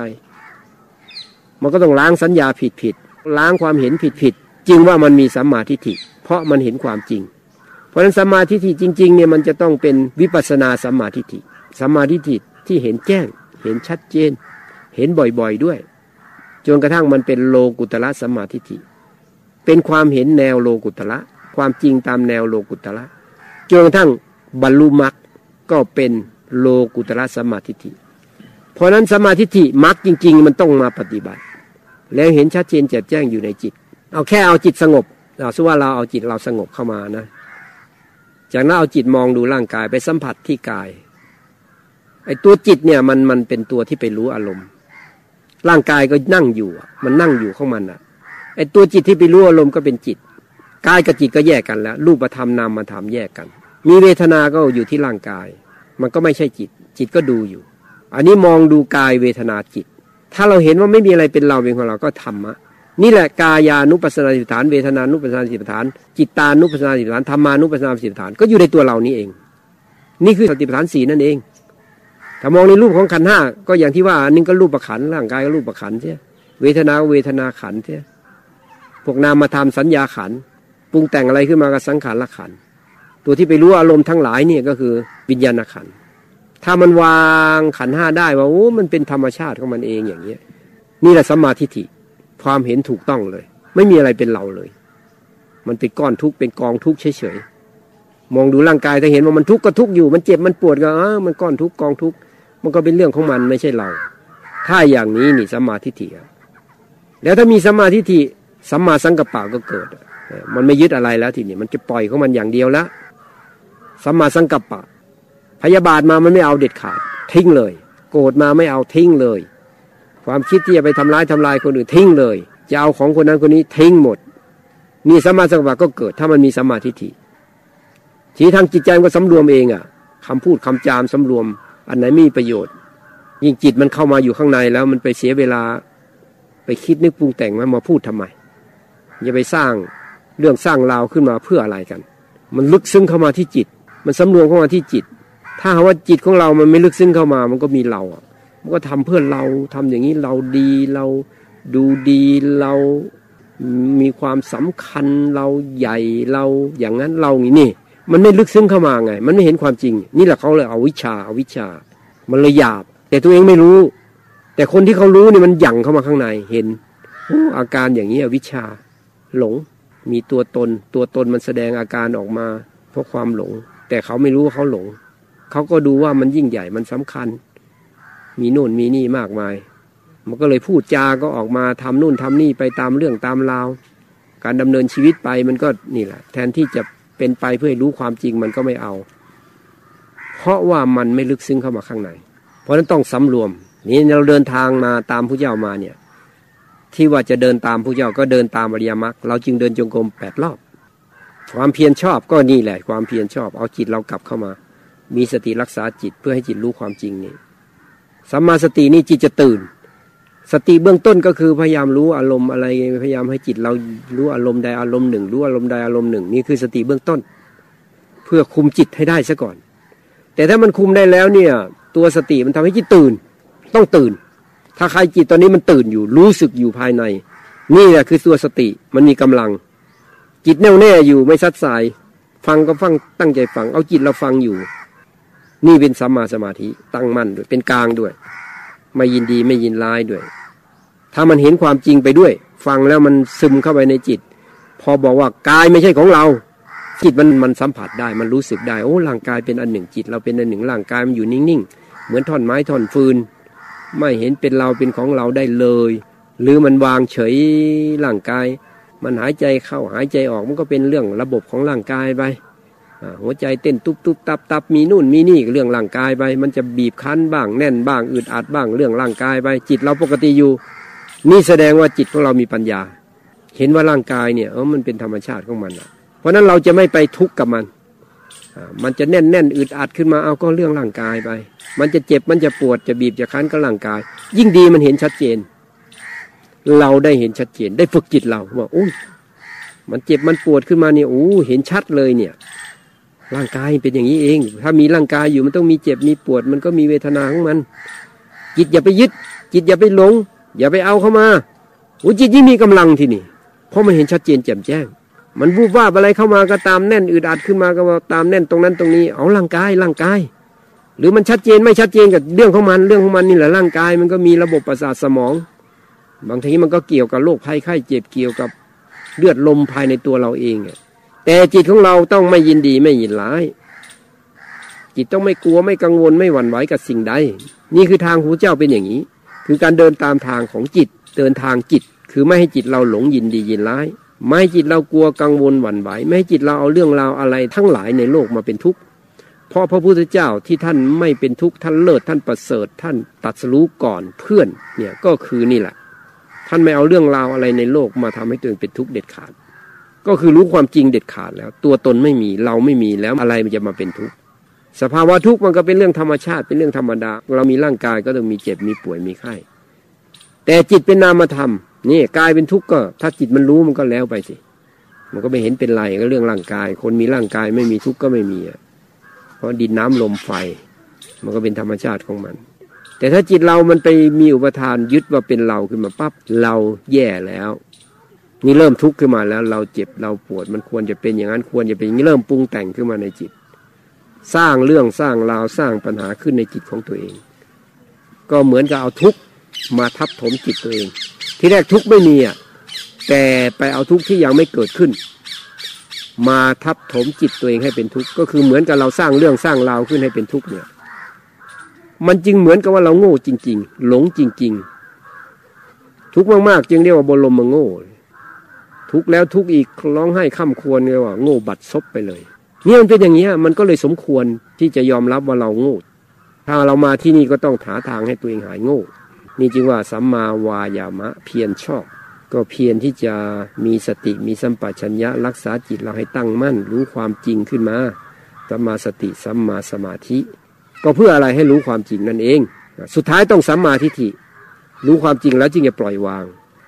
[SPEAKER 1] มันก็ต้องล้างสัญญาผิดผิดล้างความเห็นผิดผิดจึงว่ามันมีสัมมาทิฏฐิเพราะมันเห็นความจริง ราะฉะนั้นสมาทิฏฐิจริงๆเนี่ยมันจะต้องเป็นวิปัสนาสมาทิฏฐิสมาทิฏฐิที่เห็นแจ้ง เห็นชัดเจน เห็นบ่อยๆด้วยจนกระทั่งมันเป็นโลกุตละสมาทิฏฐิเป็นความเห็นแนวโลกุตละความจริงตามแนวโลกุตละจนกระทั่งบรรลุมรรคก็เป็นโลกุตละสมาทิฏฐิเพราะนั้นสมาทิฏฐิมรรคจริง ๆ มันต้องมาปฏิบัติ แล้วเห็นชัดเจนแจ่มแจ้งอยู่ในจิต เอาแค่เอาจิตสงบเราสว่าเราเอาจิตเราสงบเข้ามานะ จากนั้นเอาจิตมองดูร่างกายไปสัมผัสที่กาย ไอ้ตัวจิตเนี่ยมันมันเป็นตัวที่ไปรู้อารมณ์ ร่างกายก็นั่งอยู่ มันนั่งอยู่ของมันอะไอ้ตัวจิตที่ไปรู้อารมณ์ก็เป็นจิต กายกับจิตก็แยกกันแล้ว รูปธรรมนามธรรมแยกกัน มีเวทนาก็อยู่ที่ร่างกาย มันก็ไม่ใช่จิต จิตก็ดูอยู่ อันนี้มองดูกายเวทนาจิต ถ้าเราเห็นว่าไม่มีอะไรเป็นเราเป็นของเราก็ธรรมะ นี่แหละกายานุปัสนาสิบฐานเวทนานุปัสนาสิบฐาน จิตานุปัสนาสิบฐานธรรมานุปัสนาสิบฐานก็อยู่ในตัวเรานี่เอง นี่คือสติปัฏฐานสีนั่นเอง ถ้ามองในรูปของขันห้าก็อย่างที่ว่าอันนึงก็รูปประขันร่างกายก็รูปประขันใช่เวทนาเวทนาขันใช่พวกนามธรรมสัญญาขันปรุงแต่งอะไรขึ้นมาก็สังขารละขันตัวที่ไปรู้อารมณ์ทั้งหลายเนี่ยก็คือวิญญาณขันถ้ามันวางขันห้าได้ว่าโอ้มันเป็นธรรมชาติของมันเองอย่างเนี้ยนี่แหละสัมมาทิฏฐิ ความเห็นถูกต้องเลย ไม่มีอะไรเป็นเราเลย มันเป็นก้อนทุกข์เป็นกองทุกข์เฉยๆมองดูร่างกายถ้าเห็นว่ามันทุกข์ก็ทุกข์อยู่ มันเจ็บมันปวดก็อ่ามันก้อนทุกข์กองทุกข์มันก็เป็นเรื่องของมันไม่ใช่เรา ถ้าอย่างนี้นี่สัมมาทิฏฐิแล้วถ้ามีสัมมาทิฏฐิสัมมาสังกัปปะก็เกิด มันไม่ยึดอะไรแล้วทีนี้มันจะปล่อยของมันอย่างเดียวแล้วสัมมาสังกัปปะ พยาบาทมามันไม่เอาเด็ดขาด ทิ้งเลย โกรธมาไม่เอาทิ้งเลย ความคิดที่จะไปทำร้ายทำลายคนอื่นทิ้งเลย จะเอาของคนนั้นคนนี้ทิ้งหมดนี่สมาสังวะก็เกิด ถ้ามันมีสมาธิทิทีทางจิตใจมันก็สำรวมเองอะคำพูดคำจามสำรวม อันไหนมีประโยชน์ ยิ่งจิตมันเข้ามาอยู่ข้างในแล้วมันไปเสียเวลาไปคิดนึกปรุงแต่งมามาพูดทำไมอย่าไปสร้างเรื่องสร้างราวขึ้นมาเพื่ออะไรกัน มันลึกซึ้งเข้ามาที่จิต มันสำรวมเข้ามาที่จิต ถ้าว่าจิตของเรามันไม่ลึกซึ้งเข้ามา มันก็มีเราอะ มันก็ทำเพื่อเราทำอย่างนี้เราดีเราดูดีเรามีความสำคัญเราใหญ่เราอย่างนั้นเราอย่างนี้มันไม่ลึกซึ้งเข้ามาไง มันไม่เห็นความจริง นี่แหละเขาเลยเอาวิชาเอาวิชา มันเลยหยาบ แต่ตัวเองไม่รู้ แต่คนที่เขารู้นี่มันหยั่งเข้ามาข้างในเห็นอาการอย่างนี้วิชาหลง มีตัวตน ตัวตนมันแสดงอาการออกมา เพราะความหลง แต่เขาไม่รู้ว่าเขาหลง เขาก็ดูว่ามันยิ่งใหญ่มันสำคัญ มีนู่นมีนี่มากมาย มันก็เลยพูดจาก็ออกมาทำนู่นทำนี่ไปตามเรื่องตามราว การดำเนินชีวิตไปมันก็นี่แหละ แทนที่จะเป็นไปเพื่อรู้ความจริงมันก็ไม่เอา เพราะว่ามันไม่ลึกซึ้งเข้ามาข้างใน เพราะฉะนั้นต้องสำรวม นี่เราเดินทางมาตามผู้เจ้ามาเนี่ย ที่ว่าจะเดินตามผู้เจ้าก็เดินตามอริยมรรคเราจึงเดินจงกรมแปดรอบ ความเพียรชอบก็นี่แหละ ความเพียรชอบ เอาจิตเรากลับเข้ามา มีสติรักษาจิตเพื่อให้จิตรู้ความจริงนี่ สัมมาสตินี่จิตจะตื่น สติเบื้องต้นก็คือพยายามรู้อารมณ์อะไรพยายามให้จิตเรารู้อารมณ์ใดอารมณ์หนึ่งรู้อารมณ์ใดอารมณ์หนึ่งนี่คือสติเบื้องต้น เพื่อคุมจิตให้ได้ซะก่อน แต่ถ้ามันคุมได้แล้วเนี่ย ตัวสติมันทำให้จิตตื่น ต้องตื่น ถ้าใครจิตตอนนี้มันตื่นอยู่รู้สึกอยู่ภายใน นี่แหละคือตัวสติมันมีกำลัง จิตแน่วแน่อยู่ไม่ซัดสาย ฟังก็ฟังตั้งใจฟัง เอาจิตเราฟังอยู่ นี่เป็นสัมมาสมาธิตั้งมั่นด้วยเป็นกลางด้วย ไม่ยินดีไม่ยินร้ายด้วย ถ้ามันเห็นความจริงไปด้วย ฟังแล้วมันซึมเข้าไปในจิต พอบอกว่ากายไม่ใช่ของเรา จิตมันมันสัมผัสได้มันรู้สึกได้โอ้ร่างกายเป็นอันหนึ่งจิต เราเป็นอันหนึ่งร่างกายมันอยู่นิ่งๆเหมือนท่อนไม้ท่อนฟืน ไม่เห็นเป็นเราเป็นของเราได้เลย หรือมันวางเฉยร่างกาย มันหายใจเข้าหายใจออกมันก็เป็นเรื่องระบบของร่างกายไป หัวใจเต้นตุบตุบตับตับมีนู่นมีนี่เรื่องร่างกายไป มันจะบีบคั้นบ้างแน่นบ้างอึดอัดบ้างเรื่องร่างกายไป จิตเราปกติอยู่ นี่แสดงว่าจิตของเรามีปัญญา เห็นว่าร่างกายเนี่ยเออมันเป็นธรรมชาติของมันเพราะนั้นเราจะไม่ไปทุกข์กับมันมันจะแน่นแน่นอึดอัดขึ้นมาเอาก็เรื่องร่างกายไป มันจะเจ็บมันจะปวดจะบีบจะคั้นก็ร่างกาย ยิ่งดีมันเห็นชัดเจน เราได้เห็นชัดเจน ได้ฝึกจิตเราว่าโอ้มันเจ็บมันปวดขึ้นมาเนี่ยโอ้เห็นชัดเลยเนี่ย ร่างกายเป็นอย่างนี้เอง ถ้ามีร่างกายอยู่มันต้องมีเจ็บมีปวด มันก็มีเวทนาของมัน จิตอย่าไปยึด จิตอย่าไปหลง อย่าไปเอาเข้ามาโอ้จิตยิ่งมีกำลังที่นี่ เพราะมันเห็นชัดเจนแจ่มแจ้ง มันวูบว่าอะไรเข้ามาก็ตามแน่นอึดอัดขึ้นมาก็ตามแน่นตรงนั้นตรงนี้ เอาร่างกายร่างกาย หรือมันชัดเจนไม่ชัดเจนกับเรื่องของมันเรื่องของมันนี่แหละร่างกาย มันก็มีระบบประสาทสมอง บางทีมันก็เกี่ยวกับโรคภัยไข้เจ็บเกี่ยวกับเลือดลมภายในตัวเราเอง แต่จิตของเราต้องไม่ยินดีไม่ยินร้าย จิตต้องไม่กลัวไม่กังวลไม่หวั่นไหวกับสิ่งใด นี่คือทางหูเจ้าเป็นอย่างนี้ คือการเดินตามทางของจิต เดินทางจิต คือไม่ให้จิตเราหลงยินดียินร้าย ไม่ให้จิตเรากลัวกังวลหวั่นไหว ไม่ให้จิตเราเอาเรื่องราวอะไรทั้งหลายในโลกมาเป็นทุกข์ เพราะพระพุทธเจ้าที่ท่านไม่เป็นทุกข์ท่านเลิศท่านประเสริฐท่านตัดสู้ก่อนเพื่อนเนี่ยก็คือนี่แหละ ท่านไม่เอาเรื่องราวอะไรในโลกมาทำให้ตัวเองเป็นทุกข์เด็ดขาด ก็คือรู้ความจริงเด็ดขาดแล้ว ตัวตนไม่มีเราไม่มีแล้วอะไรมันจะมาเป็นทุกข์สภาวะทุกข์มันก็เป็นเรื่องธรรมชาติเป็นเรื่องธรรมดา เรามีร่างกายก็ต้องมีเจ็บมีป่วยมีไข้แต่จิตเป็นนามธรรมนี่กายเป็นทุกข์ก็ ถ้าจิตมันรู้มันก็แล้วไปสิ มันก็ไม่เห็นเป็นไรก็เรื่องร่างกาย คนมีร่างกายไม่มีทุกข์ก็ไม่มีเพราะดินน้ำลมไฟ มันก็เป็นธรรมชาติของมัน แต่ถ้าจิตเรามันไปมีอุปทานยึดว่าเป็นเราขึ้นมาปั๊บเราแย่แล้ว นี่เริ่มทุกข์ขึ้นมาแล้ว เราเจ็บเราปวด มันควรจะเป็นอย่างนั้นควรจะเป็นอย่างนี้เริ่มปรุงแต่งขึ้นมาในจิต สร้างเรื่องสร้างราวสร้างปัญหาขึ้นในจิตของตัวเอง ก็เหมือนกับเอาทุกข์มาทับถมจิตตัวเอง ที่แรกทุกข์ไม่มีอะแต่ไปเอาทุกข์ที่ยังไม่เกิดขึ้น มาทับถมจิตตัวเองให้เป็นทุกข์ก็คือเหมือนกับเราสร้างเรื่องสร้างราวขึ้นให้เป็นทุกข์เนี่ย มันจึงเหมือนกับว่าเราโง่จริง ๆ หลงจริง ๆ ทุกข์มากๆจึงเรียกว่าบรมมโง่ ทุกแล้วทุกอีกร้องไห้ข้ามควรเรียว่าโง่บัดซบไปเลยเนี่ยมันเป็นอย่างนี้มันก็เลยสมควรที่จะยอมรับว่าเราโง่ ถ้าเรามาที่นี่ก็ต้องหาทางให้ตัวเองหายโง่ นี่จึงว่าสัมมาวายามะ เพียรชอบ ก็เพียรที่จะมีสติมีสัมปชัญญะรักษาจิตเราให้ตั้งมั่น รู้ความจริงขึ้นมาสัมมาสติสัมมาสมาธิ ก็เพื่ออะไรให้รู้ความจริงนั่นเอง สุดท้ายต้องสัมมาทิฏฐิ รู้ความจริงแล้วจึงจะปล่อยวาง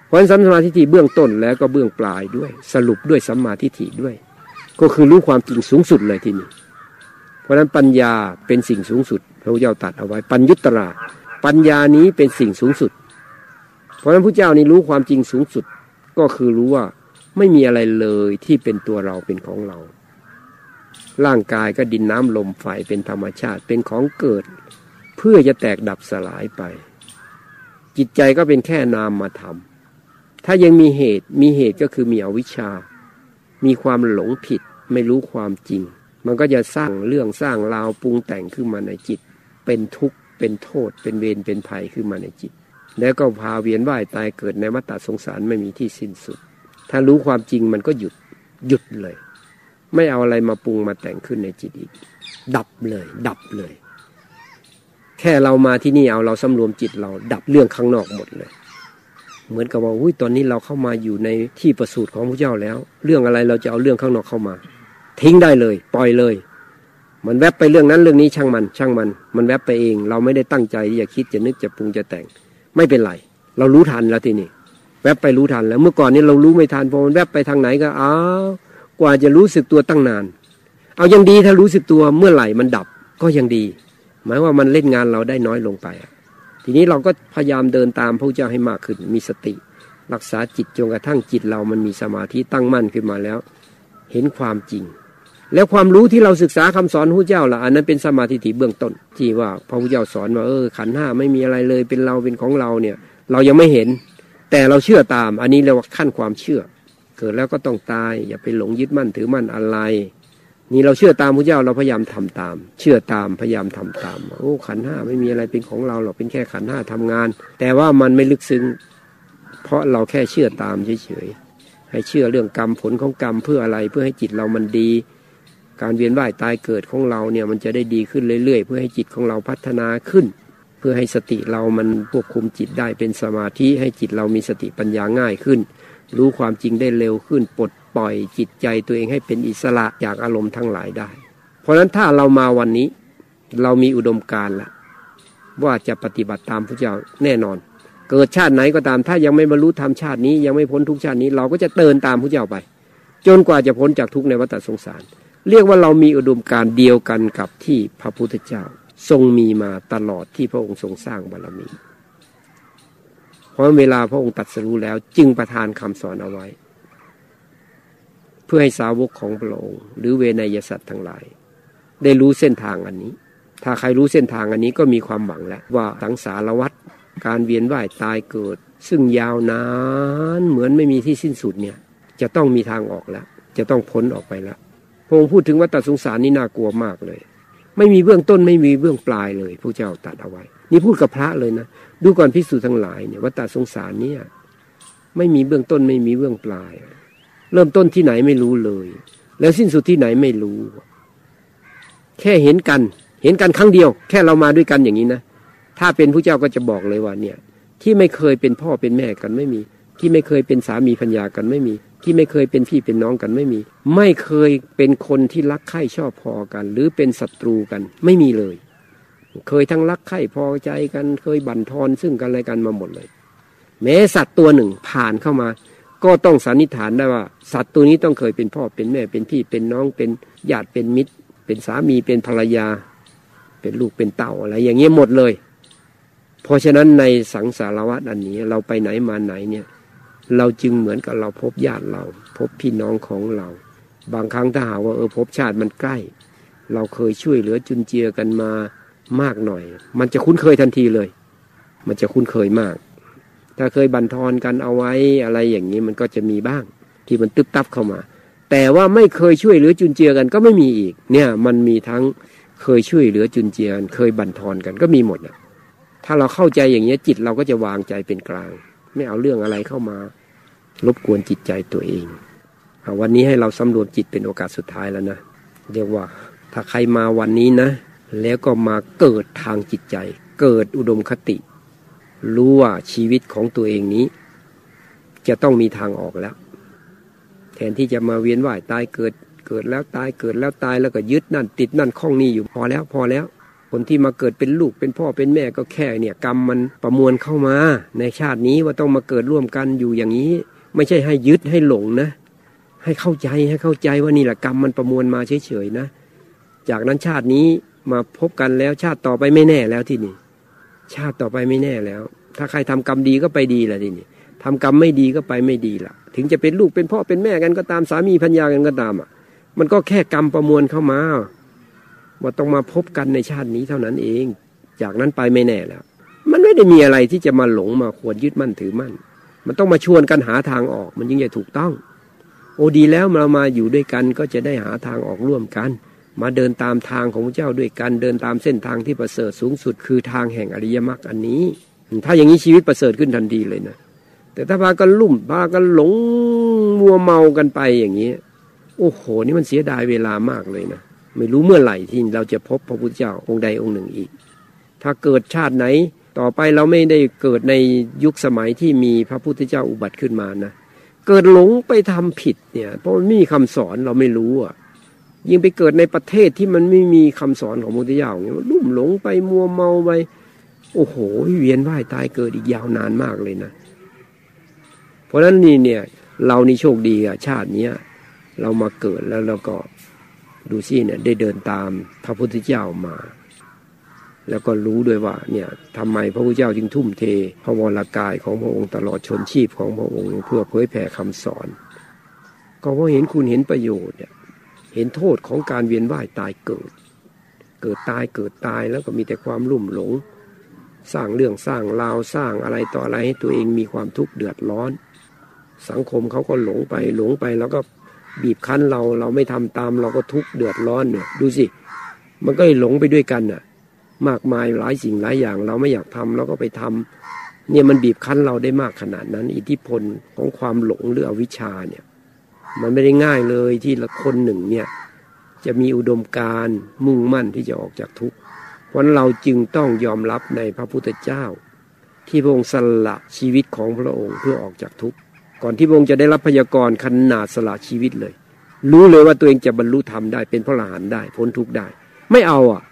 [SPEAKER 1] เพราะฉะนั้นสัมมาทิฏฐิเบื้องต้นแล้วก็เบื้องปลายด้วย สรุปด้วยสัมมาทิฏฐิด้วย ก็คือรู้ความจริงสูงสุดเลยที่นี่เพราะฉะนั้นปัญญาเป็นสิ่งสูงสุดพระพุทธเจ้าตัดเอาไว้ปัญญุตราปัญญานี้เป็นสิ่งสูงสุด เพราะฉะนั้นพระเจ้านี่รู้ความจริงสูงสุด ก็คือรู้ว่าไม่มีอะไรเลยที่เป็นตัวเราเป็นของเรา ร่างกายก็ดินน้ำลมไฟเป็นธรรมชาติเป็นของเกิด เพื่อจะแตกดับสลายไป จิตใจก็เป็นแค่นามมาทำ ถ้ายังมีเหตุมีเหตุก็คือมีอวิชชา มีความหลงผิดไม่รู้ความจริง มันก็จะสร้างเรื่องสร้างราวปรุงแต่งขึ้นมาในจิต เป็นทุกข์เป็นโทษ เป็นเวรเป็นภัยขึ้นมาในจิต แล้วก็พาเวียนว่ายตายเกิดในวัฏสงสารไม่มีที่สิ้นสุด ถ้ารู้ความจริงมันก็หยุดหยุดเลย ไม่เอาอะไรมาปรุงมาแต่งขึ้นในจิตอีก ดับเลย ดับเลย แค่เรามาที่นี่เอาเราสำรวมจิตเรา ดับเรื่องข้างนอกหมดเลย เหมือนกับว่าอุ้ยตอนนี้เราเข้ามาอยู่ในที่ประสูติของพระเจ้าแล้ว เรื่องอะไรเราจะเอาเรื่องข้างนอกเข้ามา ทิ้งได้เลย ปล่อยเลย มันแวบไปเรื่องนั้นเรื่องนี้ช่างมัน ช่างมัน มันแวบไปเอง เราไม่ได้ตั้งใจที่จะคิดจะนึกจะปรุงจะแต่ง ไม่เป็นไร เรารู้ทันแล้วทีนี้แวบไปรู้ทันแล้ว เมื่อก่อนนี้เรารู้ไม่ทันพอมันแวบไปทางไหนก็อ้าวกว่าจะรู้สึกตัวตั้งนาน เอายังดีถ้ารู้สึกตัวเมื่อไหร่มันดับก็ยังดี หมายว่ามันเล่นงานเราได้น้อยลงไป ทีนี้เราก็พยายามเดินตามพระเจ้าให้มากขึ้น มีสติ รักษาจิตจนกระทั่งจิตเรามันมีสมาธิตั้งมั่นขึ้นมาแล้ว เห็นความจริง แล้วความรู้ที่เราศึกษาคำสอนพระเจ้าล่ะอันนั้นเป็นสมาธิถิเบื้องต้น ที่ว่าพระพุทธเจ้าสอนว่าเออขันห้าไม่มีอะไรเลยเป็นเราเป็นของเราเนี่ย เรายังไม่เห็น แต่เราเชื่อตาม อันนี้เรียกว่าขั้นความเชื่อ เกิดแล้วก็ต้องตายอย่าไปหลงยึดมั่นถือมั่นอะไร นี่เราเชื่อตามพระเจ้าเราพยายามทำตาม เชื่อตามพยายามทำตามโอ้ขันห้าไม่มีอะไรเป็นของเราหรอกเป็นแค่ขันห้าทำงาน แต่ว่ามันไม่ลึกซึ้งเพราะเราแค่เชื่อตามเฉยๆให้เชื่อเรื่องกรรมผลของกรรมเพื่ออะไรเพื่อให้จิตเรามันดี การเวียนว่ายตายเกิดของเราเนี่ยมันจะได้ดีขึ้นเรื่อยๆ เพื่อให้จิตของเราพัฒนาขึ้น เพื่อให้สติเรามันควบคุมจิตได้เป็นสมาธิให้จิตเรามีสติปัญญาง่ายขึ้น รู้ความจริงได้เร็วขึ้นปลด ล่อยจิตใจตัวเองให้เป็นอิสระจากอารมณ์ทั้งหลายได้ เพราะฉะนั้นถ้าเรามาวันนี้ เรามีอุดมการณ์ละว่าจะปฏิบัติตามพระเจ้าแน่นอน เกิดชาติไหนก็ตาม ถ้ายังไม่บรรลุธรรมชาตินี้ยังไม่พ้นทุกชาตินี้ เราก็จะเดินตามพระเจ้าไป จนกว่าจะพ้นจากทุกในวัฏสงสาร เรียกว่าเรามีอุดมการณ์เดียวกันกับที่พระพุทธเจ้าทรงมีมาตลอดที่พระองค์ทรงสร้างบารมี เพราะเวลาพระองค์ตัดสรู้แล้วจึงประทานคำสอนเอาไว้ พื่อให้สาวกของพระองค์หรือเวนยสัตว์ทั้งหลาย ได้รู้เส้นทางอันนี้ ถ้าใครรู้เส้นทางอันนี้ก็มีความหวังแล้วว่าสังสารวัฏการเวียนว่ายตายเกิด ซึ่งยาวนานเหมือนไม่มีที่สิ้นสุดเนี่ยจะต้องมีทางออกแล้ว จะต้องพ้นออกไปแล้วพระองค์พูดถึงวัฏสงสารนี่น่ากลัวมากเลย ไม่มีเบื้องต้นไม่มีเบื้องปลายเลยผู้เจ้าตัดเอาไว้ นี่พูดกับพระเลยนะดูก่อนพิสูจน์ทั้งหลายเนี่ยวัฏสงสารเนี่ยไม่มีเบื้องต้นไม่มีเบื้องปลาย เริ่มต้นที่ไหนไม่รู้เลย แล้วสิ้นสุดที่ไหนไม่รู้ แค่เห็นกัน เห็นกันครั้งเดียว แค่เรามาด้วยกันอย่างนี้นะถ้าเป็นผู้เจ้าก็จะบอกเลยว่าเนี่ย ที่ไม่เคยเป็นพ่อเป็นแม่กันไม่มี ที่ไม่เคยเป็นสามีพัญญากันไม่มี ที่ไม่เคยเป็นพี่เป็นน้องกันไม่มี ไม่เคยเป็นคนที่รักใคร่ชอบพอกัน หรือเป็นศัตรูกันไม่มีเลย เคยทั้งรักใคร่พอใจกัน เคยบั่นทอนซึ่งกันและกันมาหมดเลย แม้สัตว์ตัวหนึ่งผ่านเข้ามา ก็ต้องสันนิษฐานได้ว่า สัตว์ตัวนี้ต้องเคยเป็นพ่อเป็นแม่เป็นพี่เป็นน้องเป็นญาติเป็นมิตร เป็นสามีเป็นภรรยา เป็นลูกเป็นเต่าอะไร อย่างเงี้ยหมดเลย เพราะฉะนั้นในสังสารวัฏอันนี้เราไปไหนมาไหนเนี่ย เราจึงเหมือนกับเราพบญาติเรา พบพี่น้องของเรา บางครั้งถ้าหาว่าเออพบชาติมันใกล้ เราเคยช่วยเหลือจุนเจือกันมามากหน่อย มันจะคุ้นเคยทันทีเลย มันจะคุ้นเคยมาก ถ้าเคยบันทอนกันเอาไว้อะไรอย่างนี้มันก็จะมีบ้าง ที่มันตึบตับเข้ามา แต่ว่าไม่เคยช่วยเหลือจุนเจือกันก็ไม่มีอีก เนี่ยมันมีทั้งเคยช่วยเหลือจุนเจือกันเคยบันทอนกันก็มีหมดอะถ้าเราเข้าใจอย่างนี้จิตเราก็จะวางใจเป็นกลาง ไม่เอาเรื่องอะไรเข้ามารบกวนจิตใจตัวเองเอาวันนี้ให้เราสำรวมจิตเป็นโอกาสสุดท้ายแล้วนะเรียกว่า ถ้าใครมาวันนี้นะ แล้วก็มาเกิดทางจิตใจ เกิดอุดมคติ รู้ว่าชีวิตของตัวเองนี้ จะต้องมีทางออกแล้ว แทนที่จะมาเวียนว่ายตายเกิดเกิดแล้วตายเกิดแล้วตายแล้วก็ยึดนั่น ติดนั่นข้องนี่อยู่พอแล้วพอแล้ว คนที่มาเกิดเป็นลูกเป็นพ่อเป็นแม่ก็แค่เนี่ยกรรมมันประมวลเข้ามา ในชาตินี้ว่าต้องมาเกิดร่วมกันอยู่อย่างนี้ ไม่ใช่ให้ยึดให้หลงนะ ให้เข้าใจให้เข้าใจว่านี่แหละกรรมมันประมวลมาเฉยๆนะ จากนั้นชาตินี้มาพบกันแล้วชาติต่อไปไม่แน่แล้วที่นี่ ชาติต่อไปไม่แน่แล้ว ถ้าใครทำกรรมดีก็ไปดีแหละที่นี่ทำกรรมไม่ดีก็ไปไม่ดีละถึงจะเป็นลูกเป็นพ่อเป็นแม่กันก็ตามสามีพัญญากันก็ตามอะ มันก็แค่กรรมประมวลเข้ามาว่าต้องมาพบกันในชาตินี้เท่านั้นเอง จากนั้นไปไม่แน่แล้ว มันไม่ได้มีอะไรที่จะมาหลงมาขวดยึดมั่นถือมั่น มันต้องมาชวนกันหาทางออก มันยิ่งจะถูกต้อง โอ้ดีแล้วเรามาอยู่ด้วยกันก็จะได้หาทางออกร่วมกัน มาเดินตามทางของพระเจ้าด้วยกันเดินตามเส้นทางที่ประเสริฐสูงสุด คือทางแห่งอริยมรรคอันนี้ ถ้าอย่างนี้ชีวิตประเสริฐขึ้นทันทีเลยนะแต่ถ้าพากันลุ่มพากันหลงมัวเมากันไปอย่างนี้โอ้โห นี่มันเสียดายเวลามากเลยนะไม่รู้เมื่อไหร่ที่เราจะพบพระพุทธเจ้าองค์ใดองค์หนึ่งอีก ถ้าเกิดชาติไหน ต่อไปเราไม่ได้เกิดในยุคสมัยที่มีพระพุทธเจ้าอุบัติขึ้นมานะเกิดหลงไปทำผิดเนี่ยเพราะมันไม่มีคำสอนเราไม่รู้อะ ยิ่งไปเกิดในประเทศที่มันไม่มีคำสอนของพระพุทธเจ้าเนี่ยลุ่มหลงไปมัวเมาไปโอ้โหเวียนว่ายตายเกิดอีกยาวนานมากเลยนะ เพราะฉะนั้นนี่เนี่ยเรานี่โชคดีอะชาติเนี้ยเรามาเกิดแล้วเราก็ดูสิเนี่ยได้เดินตามพระพุทธเจ้ามา แล้วก็รู้ด้วยว่าเนี่ยทำไมพระพุทธเจ้าจึงทุ่มเท พระวรากายของพระองค์ตลอดชนชีพของพระองค์เพื่อเผยแผ่คำสอน ก็เพราะเห็นคุณเห็นประโยชน์เนี่ย เห็นโทษของการเวียนว่ายตายเกิด เกิดตายเกิดตายแล้วก็มีแต่ความลุ่มหลง สร้างเรื่องสร้างราวสร้างอะไรต่ออะไรให้ตัวเองมีความทุกข์เดือดร้อน สังคมเขาก็หลงไปหลงไปแล้วก็บีบคั้นเราเราไม่ทำตามเราก็ทุกข์เดือดร้อนเนี่ยดูสิ มันก็หลงไปด้วยกันน่ะ มากมายหลายสิ่งหลายอย่าง เราไม่อยากทำเราก็ไปทำเนี่ยมันบีบคั้นเราได้มากขนาดนั้น อิทธิพลของความหลงหรืออวิชชาเนี่ย มันไม่ได้ง่ายเลยที่ละคนหนึ่งเนี่ยจะมีอุดมการมุ่งมั่นที่จะออกจากทุกข์ เพราะเราจึงต้องยอมรับในพระพุทธเจ้า ที่พระองค์สละชีวิตของพระองค์เพื่อออกจากทุกข์ ก่อนที่พระองค์จะได้รับพยากรณ์ขนาดสละชีวิตเลย รู้เลยว่าตัวเองจะบรรลุธรรมได้เป็นพระอรหันต์ได้พ้นทุกข์ได้ ไม่เอาอะ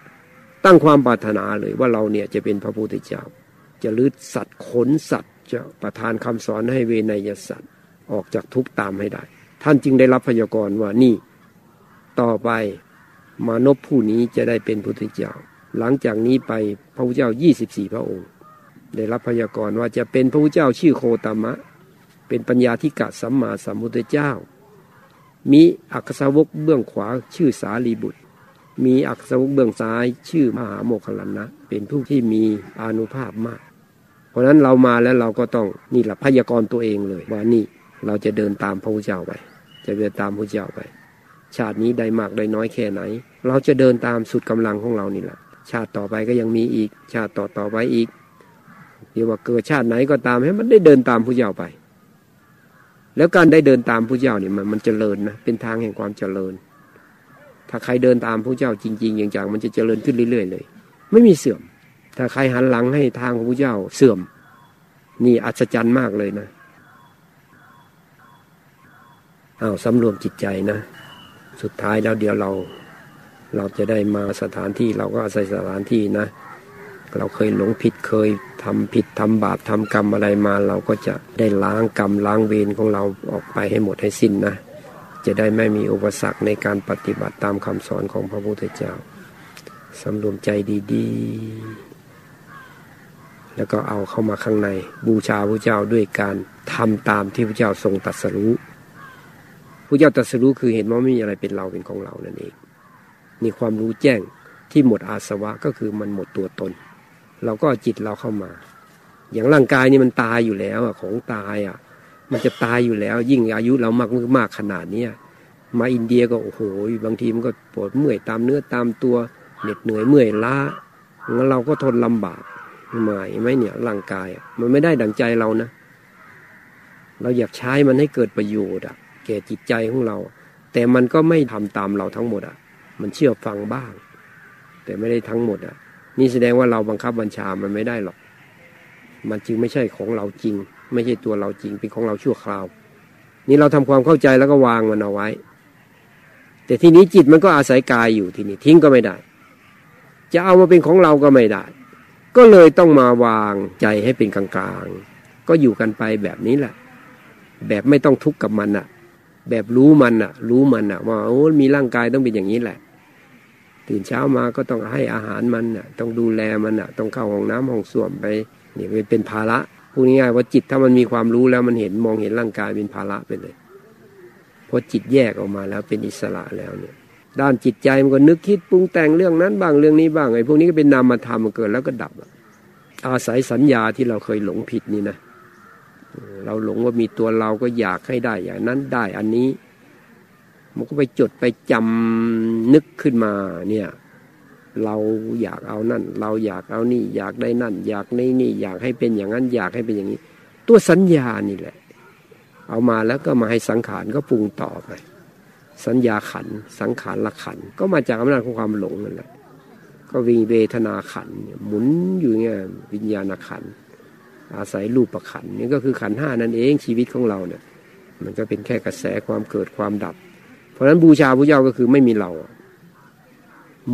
[SPEAKER 1] ตั้งความปรารถนาเลยว่าเราเนี่ยจะเป็นพระพุทธเจ้า จะลืดสัตว์ขนสัตว์จะประทานคำสอนให้เวนยสัตว์ออกจากทุกข์ตามให้ได้ ท่านจึงได้รับพยากรณ์ว่านี่ ต่อไปมานพผู้นี้จะได้เป็นพุทธเจ้า หลังจากนี้ไปพระพุทธเจ้า 24 พระองค์ ได้รับพยากรณ์ว่าจะเป็นพระพุทธเจ้าชื่อโคตมะ เป็นปัญญาธิกะสัมมาสัมพุทธเจ้า มีอักษาวกเบื้องขวาชื่อสารีบุตร มีอักษาวกเบื้องซ้ายชื่อมหาโมคคลันนะ เป็นผู้ที่มีอานุภาพมาก เพราะฉะนั้นเรามาแล้วเราก็ต้องนี่แหละพยากรณ์ตัวเองเลยว่านี่ เราจะเดินตามพระพุทธเจ้าไป จะเดินตามพระเจ้าไป ชาตินี้ได้มากได้น้อยแค่ไหน เราจะเดินตามสุดกำลังของเรานี่แหละ ชาติต่อไปก็ยังมีอีก ชาติต่อต่อไปอีกเรียกว่าเกิดชาติไหนก็ตามให้มันได้เดินตามพระเจ้าไป แล้วการได้เดินตามพระเจ้าเนี่ยมันมันเจริญนะ เป็นทางแห่งความเจริญ ถ้าใครเดินตามพระเจ้าจริง ๆ อย่างจังมันจะเจริญขึ้นเรื่อย ๆ เลย ไม่มีเสื่อม ถ้าใครหันหลังให้ทางของพระเจ้าเสื่อม นี่อัศจรรย์มากเลยนะ เอาสำรวมจิตใจนะ สุดท้ายแล้วเดี๋ยวเรา เราจะได้มาสถานที่เราก็อาศัยสถานที่นะ เราเคยหลงผิดเคยทำผิดทำบาปทำกรรมอะไรมา เราก็จะได้ล้างกรรมล้างเวรของเราออกไปให้หมดให้สิ้นนะ จะได้ไม่มีอุปสรรคในการปฏิบัติตามคำสอนของพระพุทธเจ้าสำรวมใจดีๆ แล้วก็เอาเข้ามาข้างในบูชาพระเจ้าด้วยการทำตามที่พระเจ้าทรงตรัสรู้ พระเจ้าตรัสรู้คือเห็นว่าไม่มีอะไรเป็นเราเป็นของเรานั่นเองนี่ความรู้แจ้งที่หมดอาสวะก็คือมันหมดตัวตน เราก็จิตเราเข้ามา อย่างร่างกายนี่มันตายอยู่แล้วอะของตายอะ มันจะตายอยู่แล้ว ยิ่งอายุเรามากมากขนาดเนี้ยมาอินเดียก็โอ้โหบางทีมันก็ปวดเมื่อยตามเนื้อตามตัวเหน็ดเหนื่อยเมื่อยล้างั้นเราก็ทนลำบากหมายไหมเนี่ยร่างกายมันไม่ได้ดังใจเรานะ เราอยากใช้มันให้เกิดประโยชน์อะ แก่จิตใจของเรา แต่มันก็ไม่ทำตามเราทั้งหมดอะ มันเชื่อฟังบ้าง แต่ไม่ได้ทั้งหมดอะ นี่แสดงว่าเราบังคับบัญชามันไม่ได้หรอก มันจึงไม่ใช่ของเราจริง ไม่ใช่ตัวเราจริง เป็นของเราชั่วคราว นี่เราทำความเข้าใจแล้วก็วางมันเอาไว้ แต่ทีนี้จิตมันก็อาศัยกายอยู่ทีนี้ทิ้งก็ไม่ได้ จะเอามาเป็นของเราก็ไม่ได้ ก็เลยต้องมาวางใจให้เป็นกลางๆ ก็อยู่กันไปแบบนี้แหละแบบไม่ต้องทุกข์กับมันอะ แบบรู้มันอะรู้มันอะว่าโอ้มีร่างกายต้องเป็นอย่างนี้แหละ ตื่นเช้ามาก็ต้องให้อาหารมันอะต้องดูแลมันอะต้องเข้าห้องน้ำห้องส้วมไปนี่เป็นภาระพูดง่ายๆว่าจิตถ้ามันมีความรู้แล้วมันเห็นมองเห็นร่างกายเป็นภาระไปเลยพอจิตแยกออกมาแล้วเป็นอิสระแล้วเนี่ย ด้านจิตใจมันก็นึกคิดปรุงแต่งเรื่องนั้นบ้างเรื่องนี้บ้างไอ้พวกนี้ก็เป็นนามธรรมมันเกิดแล้วก็ดับอาศัยสัญญาที่เราเคยหลงผิดนี่นะ เราหลงว่ามีตัวเราก็อยากให้ได้อย่างนั้นได้อันนี้ มันก็ไปจดไปจำนึกขึ้นมาเนี่ยเราอยากเอานั่น เราอยากเอานี่ อยากได้นั่น อยากในนี่ อยากให้เป็นอย่างนั้น อยากให้เป็นอย่างนี้ ตัวสัญญานี่แหละ เอามาแล้วก็มาให้สังขารก็ปรุงต่อไป สัญญาขัน สังขารละขัน ก็มาจากอำนาจของความหลงนั่นแหละ ก็วิเวทนาขันหมุนอยู่เงี้ยวิญญาณขัน อาศัยรูปประขันนี่ก็คือขันห้านั่นเองชีวิตของเราเนี่ยมันก็เป็นแค่กระแสความเกิดความดับ เพราะฉะนั้นบูชาพระเจ้าก็คือไม่มีเรา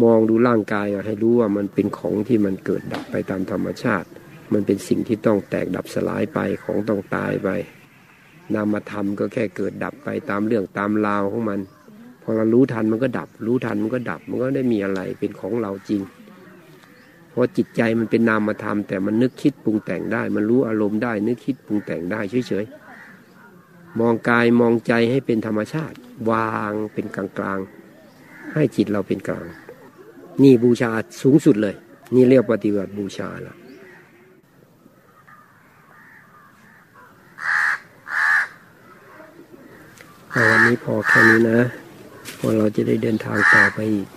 [SPEAKER 1] มองดูร่างกายให้รู้ว่ามันเป็นของที่มันเกิดดับไปตามธรรมชาติ มันเป็นสิ่งที่ต้องแตกดับสลายไปของต้องตายไป นามธรรมก็แค่เกิดดับไปตามเรื่องตามราวของมัน พอเรารู้ทันมันก็ดับ รู้ทันมันก็ดับ มันก็ได้มีอะไรเป็นของเราจริง เพราะจิตใจมันเป็นนามธรรมแต่มันนึกคิดปรุงแต่งได้ มันรู้อารมณ์ได้ นึกคิดปรุงแต่งได้เฉยๆมองกายมองใจให้เป็นธรรมชาติ วางเป็นกลางกลางๆ ให้จิตเราเป็นกลาง นี่บูชาสูงสุดเลย นี่เรียกปฏิบัติบูชาละวันนี้พอแค่นี้นะพอเราจะได้เดินทางต่อไปอีก